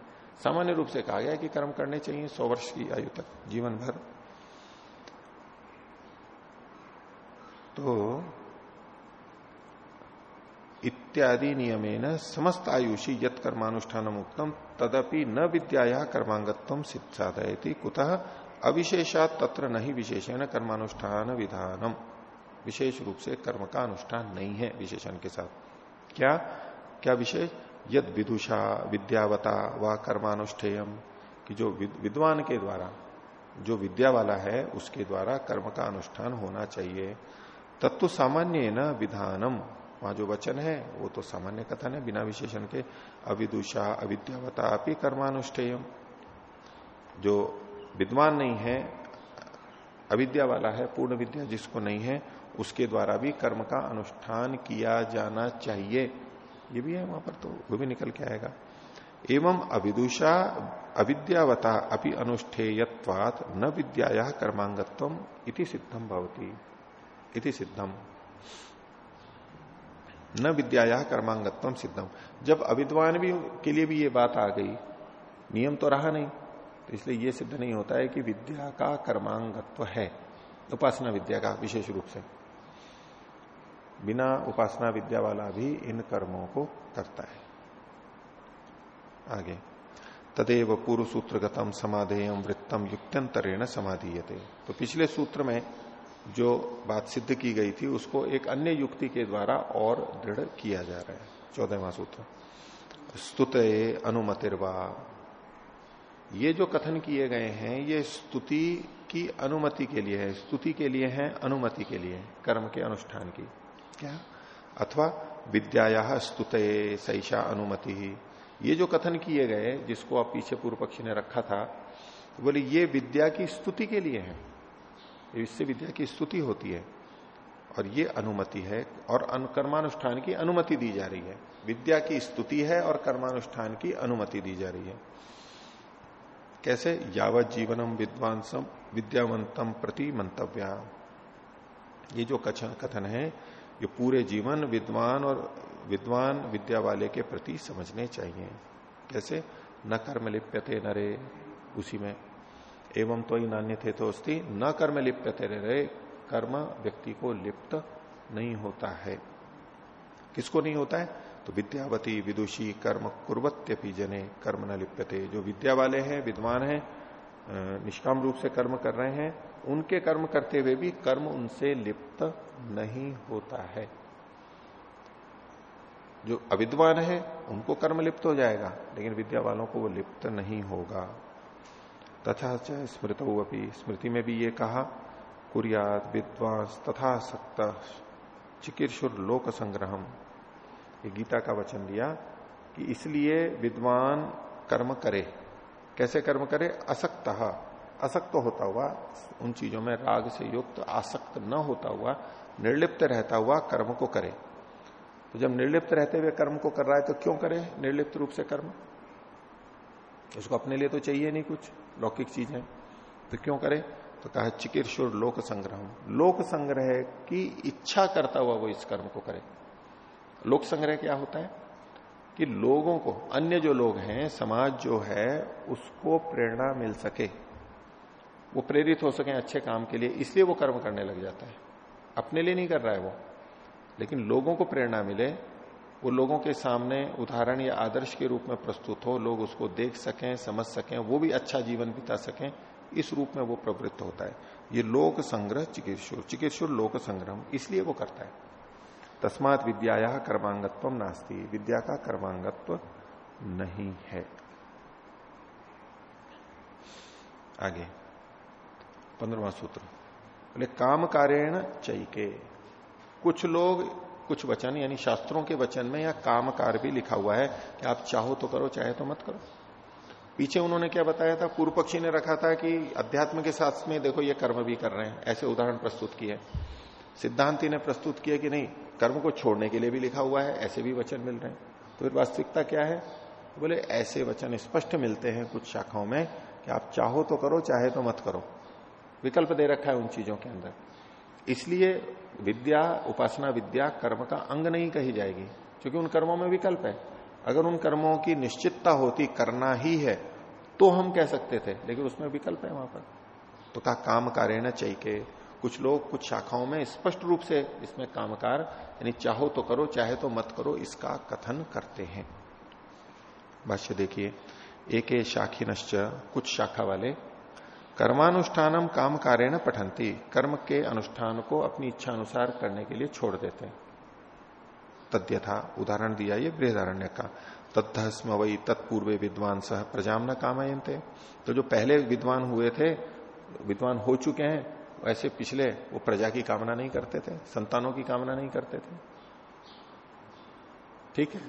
Speaker 1: सामान्य रूप से कहा गया कि कर्म करने चाहिए सौ वर्ष की आयु तक, जीवन भर। तो इत्यादि नियमेन समस्त आयुषी यत कर्मानुष्ठान उत्तम तदपि न विद्या कर्मांगत्व सिद्धादयती कुतः अविशेषात तत्र नहीं विशेषण कर्मानुष्ठान विधानम विशेष रूप से कर्म का अनुष्ठान नहीं है विशेषण के साथ। क्या? क्या विशेष? यद विदुषा, विद्यावता व कर्मानुष्ठेयम कि जो विद्वान के द्वारा, जो विद्या वाला है, उसके द्वारा कर्म का अनुष्ठान होना चाहिए। तत्व सामान्य न विधानम। वहाँ जो वचन है, वो तो सामान्य कथन है बिना विशेषण के अविदुषा, अविद्यावता अपनी कर्मानुष्ठेयम। जो विद्वान नहीं है, अविद्या वाला है, पूर्ण विद्या जिसको नहीं है, उसके द्वारा भी कर्म का अनुष्ठान किया जाना चाहिए। ये भी है वहाँ पर तो वो भी निकल के आएगा। एवं अविदुषा, अविद्यावता, अपि अनुष्ठेयत्वात न विद्या कर्मांगत्व इति सिद्धम भवती। इति सिद्धम। न विद्या कर्मांगत्व सिद्धम। जब अविद्वान भी के लिए भी ये बात आ गई, नियम तो रहा नहीं। तो इसलिए ये सिद्ध नहीं होता है कि विद्या का कर्मांगत्व है, उपासना विद्या का विशेष रूप से। बिना उपासना विद्या वाला भी इन कर्मों को करता है। आगे, तदेव पूर्व सूत्रगतम समाधेयम वृत्तम युक्तंतरेण समाधीयते। तो पिछले सूत्र में जो बात सिद्ध की गई थी उसको एक अन्य युक्ति के द्वारा और दृढ़ किया जा रहा है। चौदहवा सूत्र। स्तुत अनुमतिर्वा। ये जो कथन किए गए हैं ये स्तुति की अनुमति के लिए है। स्तुति के लिए है अनुमति के लिए कर्म के अनुष्ठान की। क्या? अथवा विद्या स्तुत सैषा अनुमति। ही ये जो कथन किए गए जिसको आप पीछे पूर्व पक्षी ने रखा था बोले ये विद्या की स्तुति के लिए है। इससे विद्या की स्तुति होती है। और ये अनुमति है और कर्मानुष्ठान की अनुमति दी जा रही है। विद्या की स्तुति है और कर्मानुष्ठान की अनुमति दी जा रही है। कैसे? यावत जीवनम विद्वांसम विद्यावंतम प्रति मंतव्या ये जो कथन है, ये पूरे जीवन विद्वान और विद्वान विद्या वाले के प्रति समझने चाहिए। कैसे? न कर्म लिप्यते नरे, उसी में एवं तो ही नान्य थे तो अस्थि न कर्म लिप्यते रहे कर्म व्यक्ति को लिप्त नहीं होता है। किसको नहीं होता है? तो विद्यावती, विदुषी, कर्म कुर्वत्यपि जने, कर्म न लिप्यते। जो विद्या वाले हैं, विद्वान हैं निष्काम रूप से कर्म कर रहे हैं, उनके कर्म करते हुए भी कर्म उनसे लिप्त नहीं होता है। जो अविद्वान है, उनको कर्म लिप्त हो जाएगा, लेकिन विद्या वालों को वो लिप्त नहीं होगा। तथा स्मृत अपनी स्मृति में भी ये कहा, कुरियात विद्वांस तथा सक्त चिकित्सुर लोक संग्रहम ये गीता का वचन दिया कि इसलिए विद्वान कर्म करे। कैसे कर्म करे? असक्त असक्त होता हुआ, उन चीज़ों में राग से युक्त आसक्त न होता हुआ, निर्लिप्त रहता हुआ कर्म को करे। तो जब निर्लिप्त रहते हुए कर्म को कर रहा है तो क्यों करे? निर्लिप्त रूप से कर्म। उसको अपने लिए तो चाहिए नहीं कुछ। लौकिक चीज़ है तो क्यों करे? तो कहा चिकित्सुर लोक संग्रह लोक संग्रह की इच्छा करता हुआ वो इस कर्म को करे। लोक संग्रह क्या होता है? कि लोगों को, अन्य जो लोग हैं, समाज जो है, उसको प्रेरणा मिल सके। वो प्रेरित हो सके अच्छे काम के लिए, इसलिए वो कर्म करने लग जाता है। अपने लिए नहीं कर रहा है वो। लेकिन लोगों को प्रेरणा मिले वो लोगों के सामने उदाहरण या आदर्श के रूप में प्रस्तुत हो, लोग उसको देख सकें, समझ सकें, वो भी अच्छा जीवन बिता सकें, इस रूप में वो प्रवृत्त होता है। ये लोक संग्रह चिकित्सुर चिकित्सुर लोक संग्रह इसलिए वो करता है। तस्मात विद्या कर्मांगत्व नास्ती, विद्या का कर्मांगत्व नहीं है। आगे पंद्रवा सूत्र। बोले काम कार्यण चैके। कुछ लोग कुछ वचन, यानी शास्त्रों के वचन में या काम कार्य भी लिखा हुआ है कि आप चाहो तो करो, चाहे तो मत करो। पीछे उन्होंने क्या बताया था? पूर्व पक्षी ने रखा था कि अध्यात्म के साथ में देखो, ये कर्म भी कर रहे हैं। ऐसे उदाहरण प्रस्तुत किए। सिद्धांति ने प्रस्तुत किया कि नहीं, कर्म को छोड़ने के लिए भी लिखा हुआ है, ऐसे भी वचन मिल रहे हैं। तो फिर वास्तविकता क्या है? बोले, ऐसे वचन स्पष्ट मिलते हैं कुछ शाखाओं में कि आप चाहो तो करो, चाहे तो मत करो। विकल्प दे रखा है उन चीज़ों के अंदर। इसलिए विद्या, उपासना, विद्या, कर्म का अंग नहीं कही जाएगी, क्योंकि उन कर्मों में विकल्प है। अगर उन कर्मों की निश्चितता होती, करना ही है तो हम कह सकते थे, लेकिन उसमें विकल्प है वहाँ पर। तो कहा काम कार्य न चाहिए कुछ लोग कुछ शाखाओं में स्पष्ट रूप से इसमें कामकार, यानी चाहो तो करो, चाहे तो मत करो, इसका कथन करते हैं। भाष्य देखिए, एक शाखी कुछ शाखा वाले कर्मानुष्ठानम काम कार्य न पठंती कर्म के अनुष्ठान को अपनी इच्छा अनुसार करने के लिए छोड़ देते हैं। तद्यथा उदाहरण दिया ये बृहदारण्य का। तत्स्म वही तत्पूर्व विद्वान सह प्रजाम न कामयंते तो जो पहले विद्वान हुए थे, विद्वान हो चुके हैं, वैसे पिछले वो प्रजा की कामना नहीं करते थे, संतानों की कामना नहीं करते थे। ठीक है?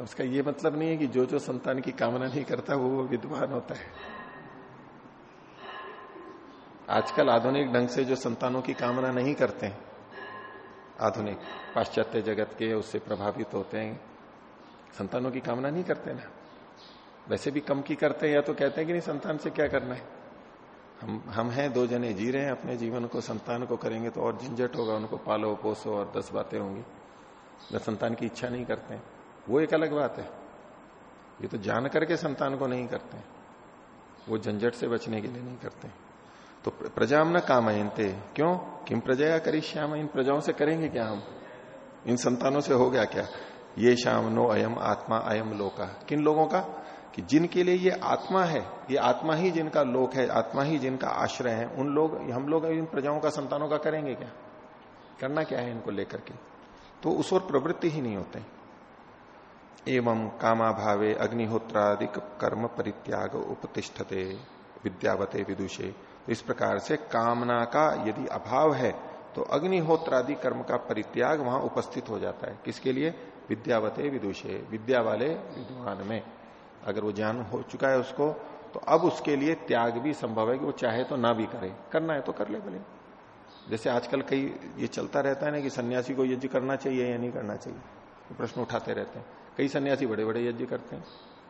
Speaker 1: उसका ये मतलब नहीं है कि जो जो संतान की कामना नहीं करता वो विद्वान होता है। आजकल आधुनिक ढंग से जो संतानों की कामना नहीं करते हैं, आधुनिक पाश्चात्य जगत के उससे प्रभावित होते हैं, संतानों की कामना नहीं करते ना। वैसे भी कम की करते हैं या तो कहते हैं कि नहीं, संतान से क्या करना है? हम हम हैं, दो जने जी रहे हैं, अपने जीवन को, संतान को करेंगे तो और झंझट होगा, उनको पालो, पोसो और दस बातें होंगी। वे संतान की इच्छा नहीं करते हैं। वो एक अलग बात है। ये तो जान करके संतान को नहीं करते वो झंझट से बचने के लिए नहीं करते तो प्रजाम न कामयनते। क्यों? किम प्रजया करी श्याम? इन प्रजाओं से करेंगे क्या हम? इन संतानों से हो गया क्या? ये श्याम नो अयम, आत्मा अयम लोका। किन लोगों का? कि जिनके लिए ये आत्मा है, ये आत्मा ही जिनका लोक है, आत्मा ही जिनका आश्रय है, उन लोग, हम लोग इन प्रजाओं का, संतानों का करेंगे क्या? करना क्या है इनको लेकर के? तो उस और प्रवृत्ति ही नहीं होते। एवं कामा भावे अग्निहोत्रादिक कर्म परित्याग उपतिष्ठते, विद्यावते विदुषे। इस प्रकार से कामना का यदि अभाव है तो अग्निहोत्रादि कर्म का परित्याग वहाँ उपस्थित हो जाता है। किसके लिए? विद्यावते विदुषे, विद्या वाले विद्वान में। अगर वो ज्ञान हो चुका है उसको तो अब उसके लिए त्याग भी संभव है कि वो चाहे तो ना भी करे। करना है तो कर ले भले। जैसे आजकल कई ये चलता रहता है ना कि सन्यासी को यज्ञ करना चाहिए या नहीं करना चाहिए तो प्रश्न उठाते रहते हैं। कई सन्यासी बड़े बड़े यज्ञ करते हैं,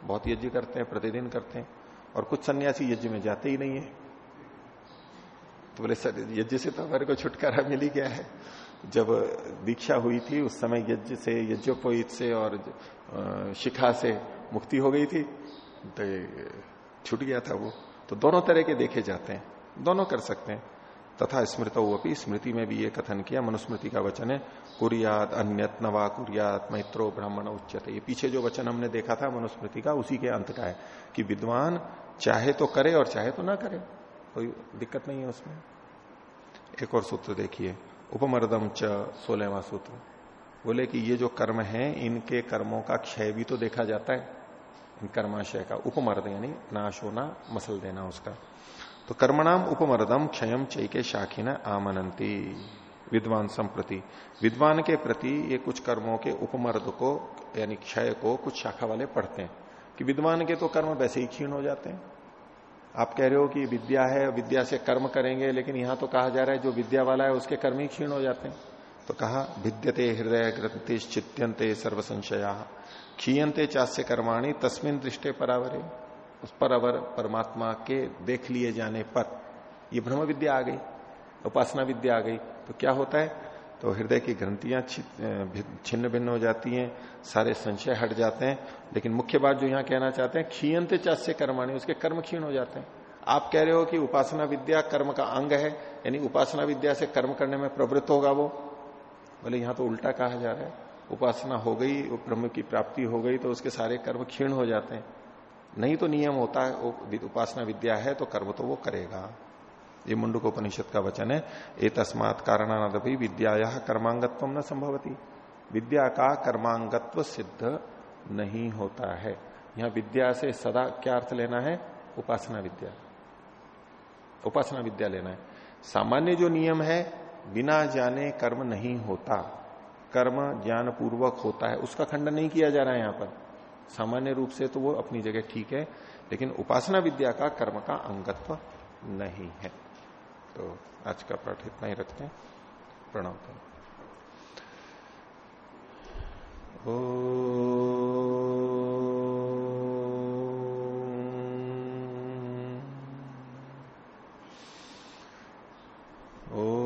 Speaker 1: बहुत यज्ञ करते हैं, प्रतिदिन करते हैं, और कुछ सन्यासी यज्ञ में जाते ही नहीं है। तो बोले, सर, यज्ञ से तो हमारे को छुटकारा मिली गया है। जब दीक्षा हुई थी, उस समय यज्ञ से यज्ञोपोहित से और शिखा से मुक्ति हो गई थी। तो छूट गया था वो। तो दोनों तरह के देखे जाते हैं। दोनों कर सकते हैं। तथा स्मृत अपनी स्मृति में भी ये कथन किया। मनुस्मृति का वचन है, कुरियात अन्यत नवा कुरियात मैत्रो ब्राह्मण उच्चते ये पीछे जो वचन हमने देखा था मनुस्मृति का, उसी के अंत का है कि विद्वान चाहे तो करे और चाहे तो ना करे। कोई दिक्कत नहीं है उसमें। एक और सूत्र देखिए उपमर्दम च सोलहवा सूत्र। बोले कि ये जो कर्म है, इनके कर्मों का क्षय भी तो देखा जाता है। इन कर्माशय का उपमर्द यानी नाश होना, मसल देना उसका। तो कर्मणाम उपमर्दम क्षयम चैके शाखिन आमनंती विद्वान संप्रति। विद्वान के प्रति ये कुछ कर्मों के उपमर्द को, यानी क्षय को कुछ शाखा वाले पढ़ते हैं। कि विद्वान के तो कर्म वैसे ही क्षीण हो जाते हैं। आप कह रहे हो कि विद्या है, विद्या से कर्म करेंगे, लेकिन यहाँ तो कहा जा रहा है जो विद्या वाला है, उसके कर्म ही क्षीण हो जाते हैं। तो कहा, विद्यते हृदय ग्रंथि चित्यंते सर्व संशया क्षीयंते चास्य कर्माणी, तस्मिन दृष्टि परावरे। उस पर अवर परमात्मा के देख लिए जाने पर ये ब्रह्म विद्या आ गई, उपासना विद्या आ गई। तो क्या होता है? तो हृदय की ग्रंथियाँ छिन्न भिन्न हो जाती हैं, सारे संशय हट जाते हैं। लेकिन मुख्य बात जो यहाँ कहना चाहते हैं, क्षीयंत चास्य कर्माणी, उसके कर्म क्षीण हो जाते हैं। आप कह रहे हो कि उपासना विद्या कर्म का अंग है, यानी उपासना विद्या से कर्म करने में प्रवृत्त होगा वो। बोले यहाँ तो उल्टा कहा जा रहा है, उपासना हो गई ब्रह्म की प्राप्ति हो गई तो उसके सारे कर्म क्षीण हो जाते हैं। नहीं तो नियम होता है उपासना विद्या है तो कर्म तो वो करेगा। ये मुंडक उपनिषद का वचन है। ए तस्मात कारणादपि विद्या कर्मांगत्व न संभवती। विद्या का कर्मांगत्व सिद्ध नहीं होता है। यहाँ विद्या से सदा क्या अर्थ लेना है? उपासना विद्या। उपासना विद्या लेना है। सामान्य जो नियम है, बिना जाने कर्म नहीं होता। कर्म ज्ञान पूर्वक होता है। उसका खंडन नहीं किया जा रहा है यहाँ पर। सामान्य रूप से तो वो अपनी जगह ठीक है, लेकिन उपासना विद्या का कर्म का अंगत्व नहीं है। तो आज का पाठ इतना ही रखते हैं। प्रणाम ओ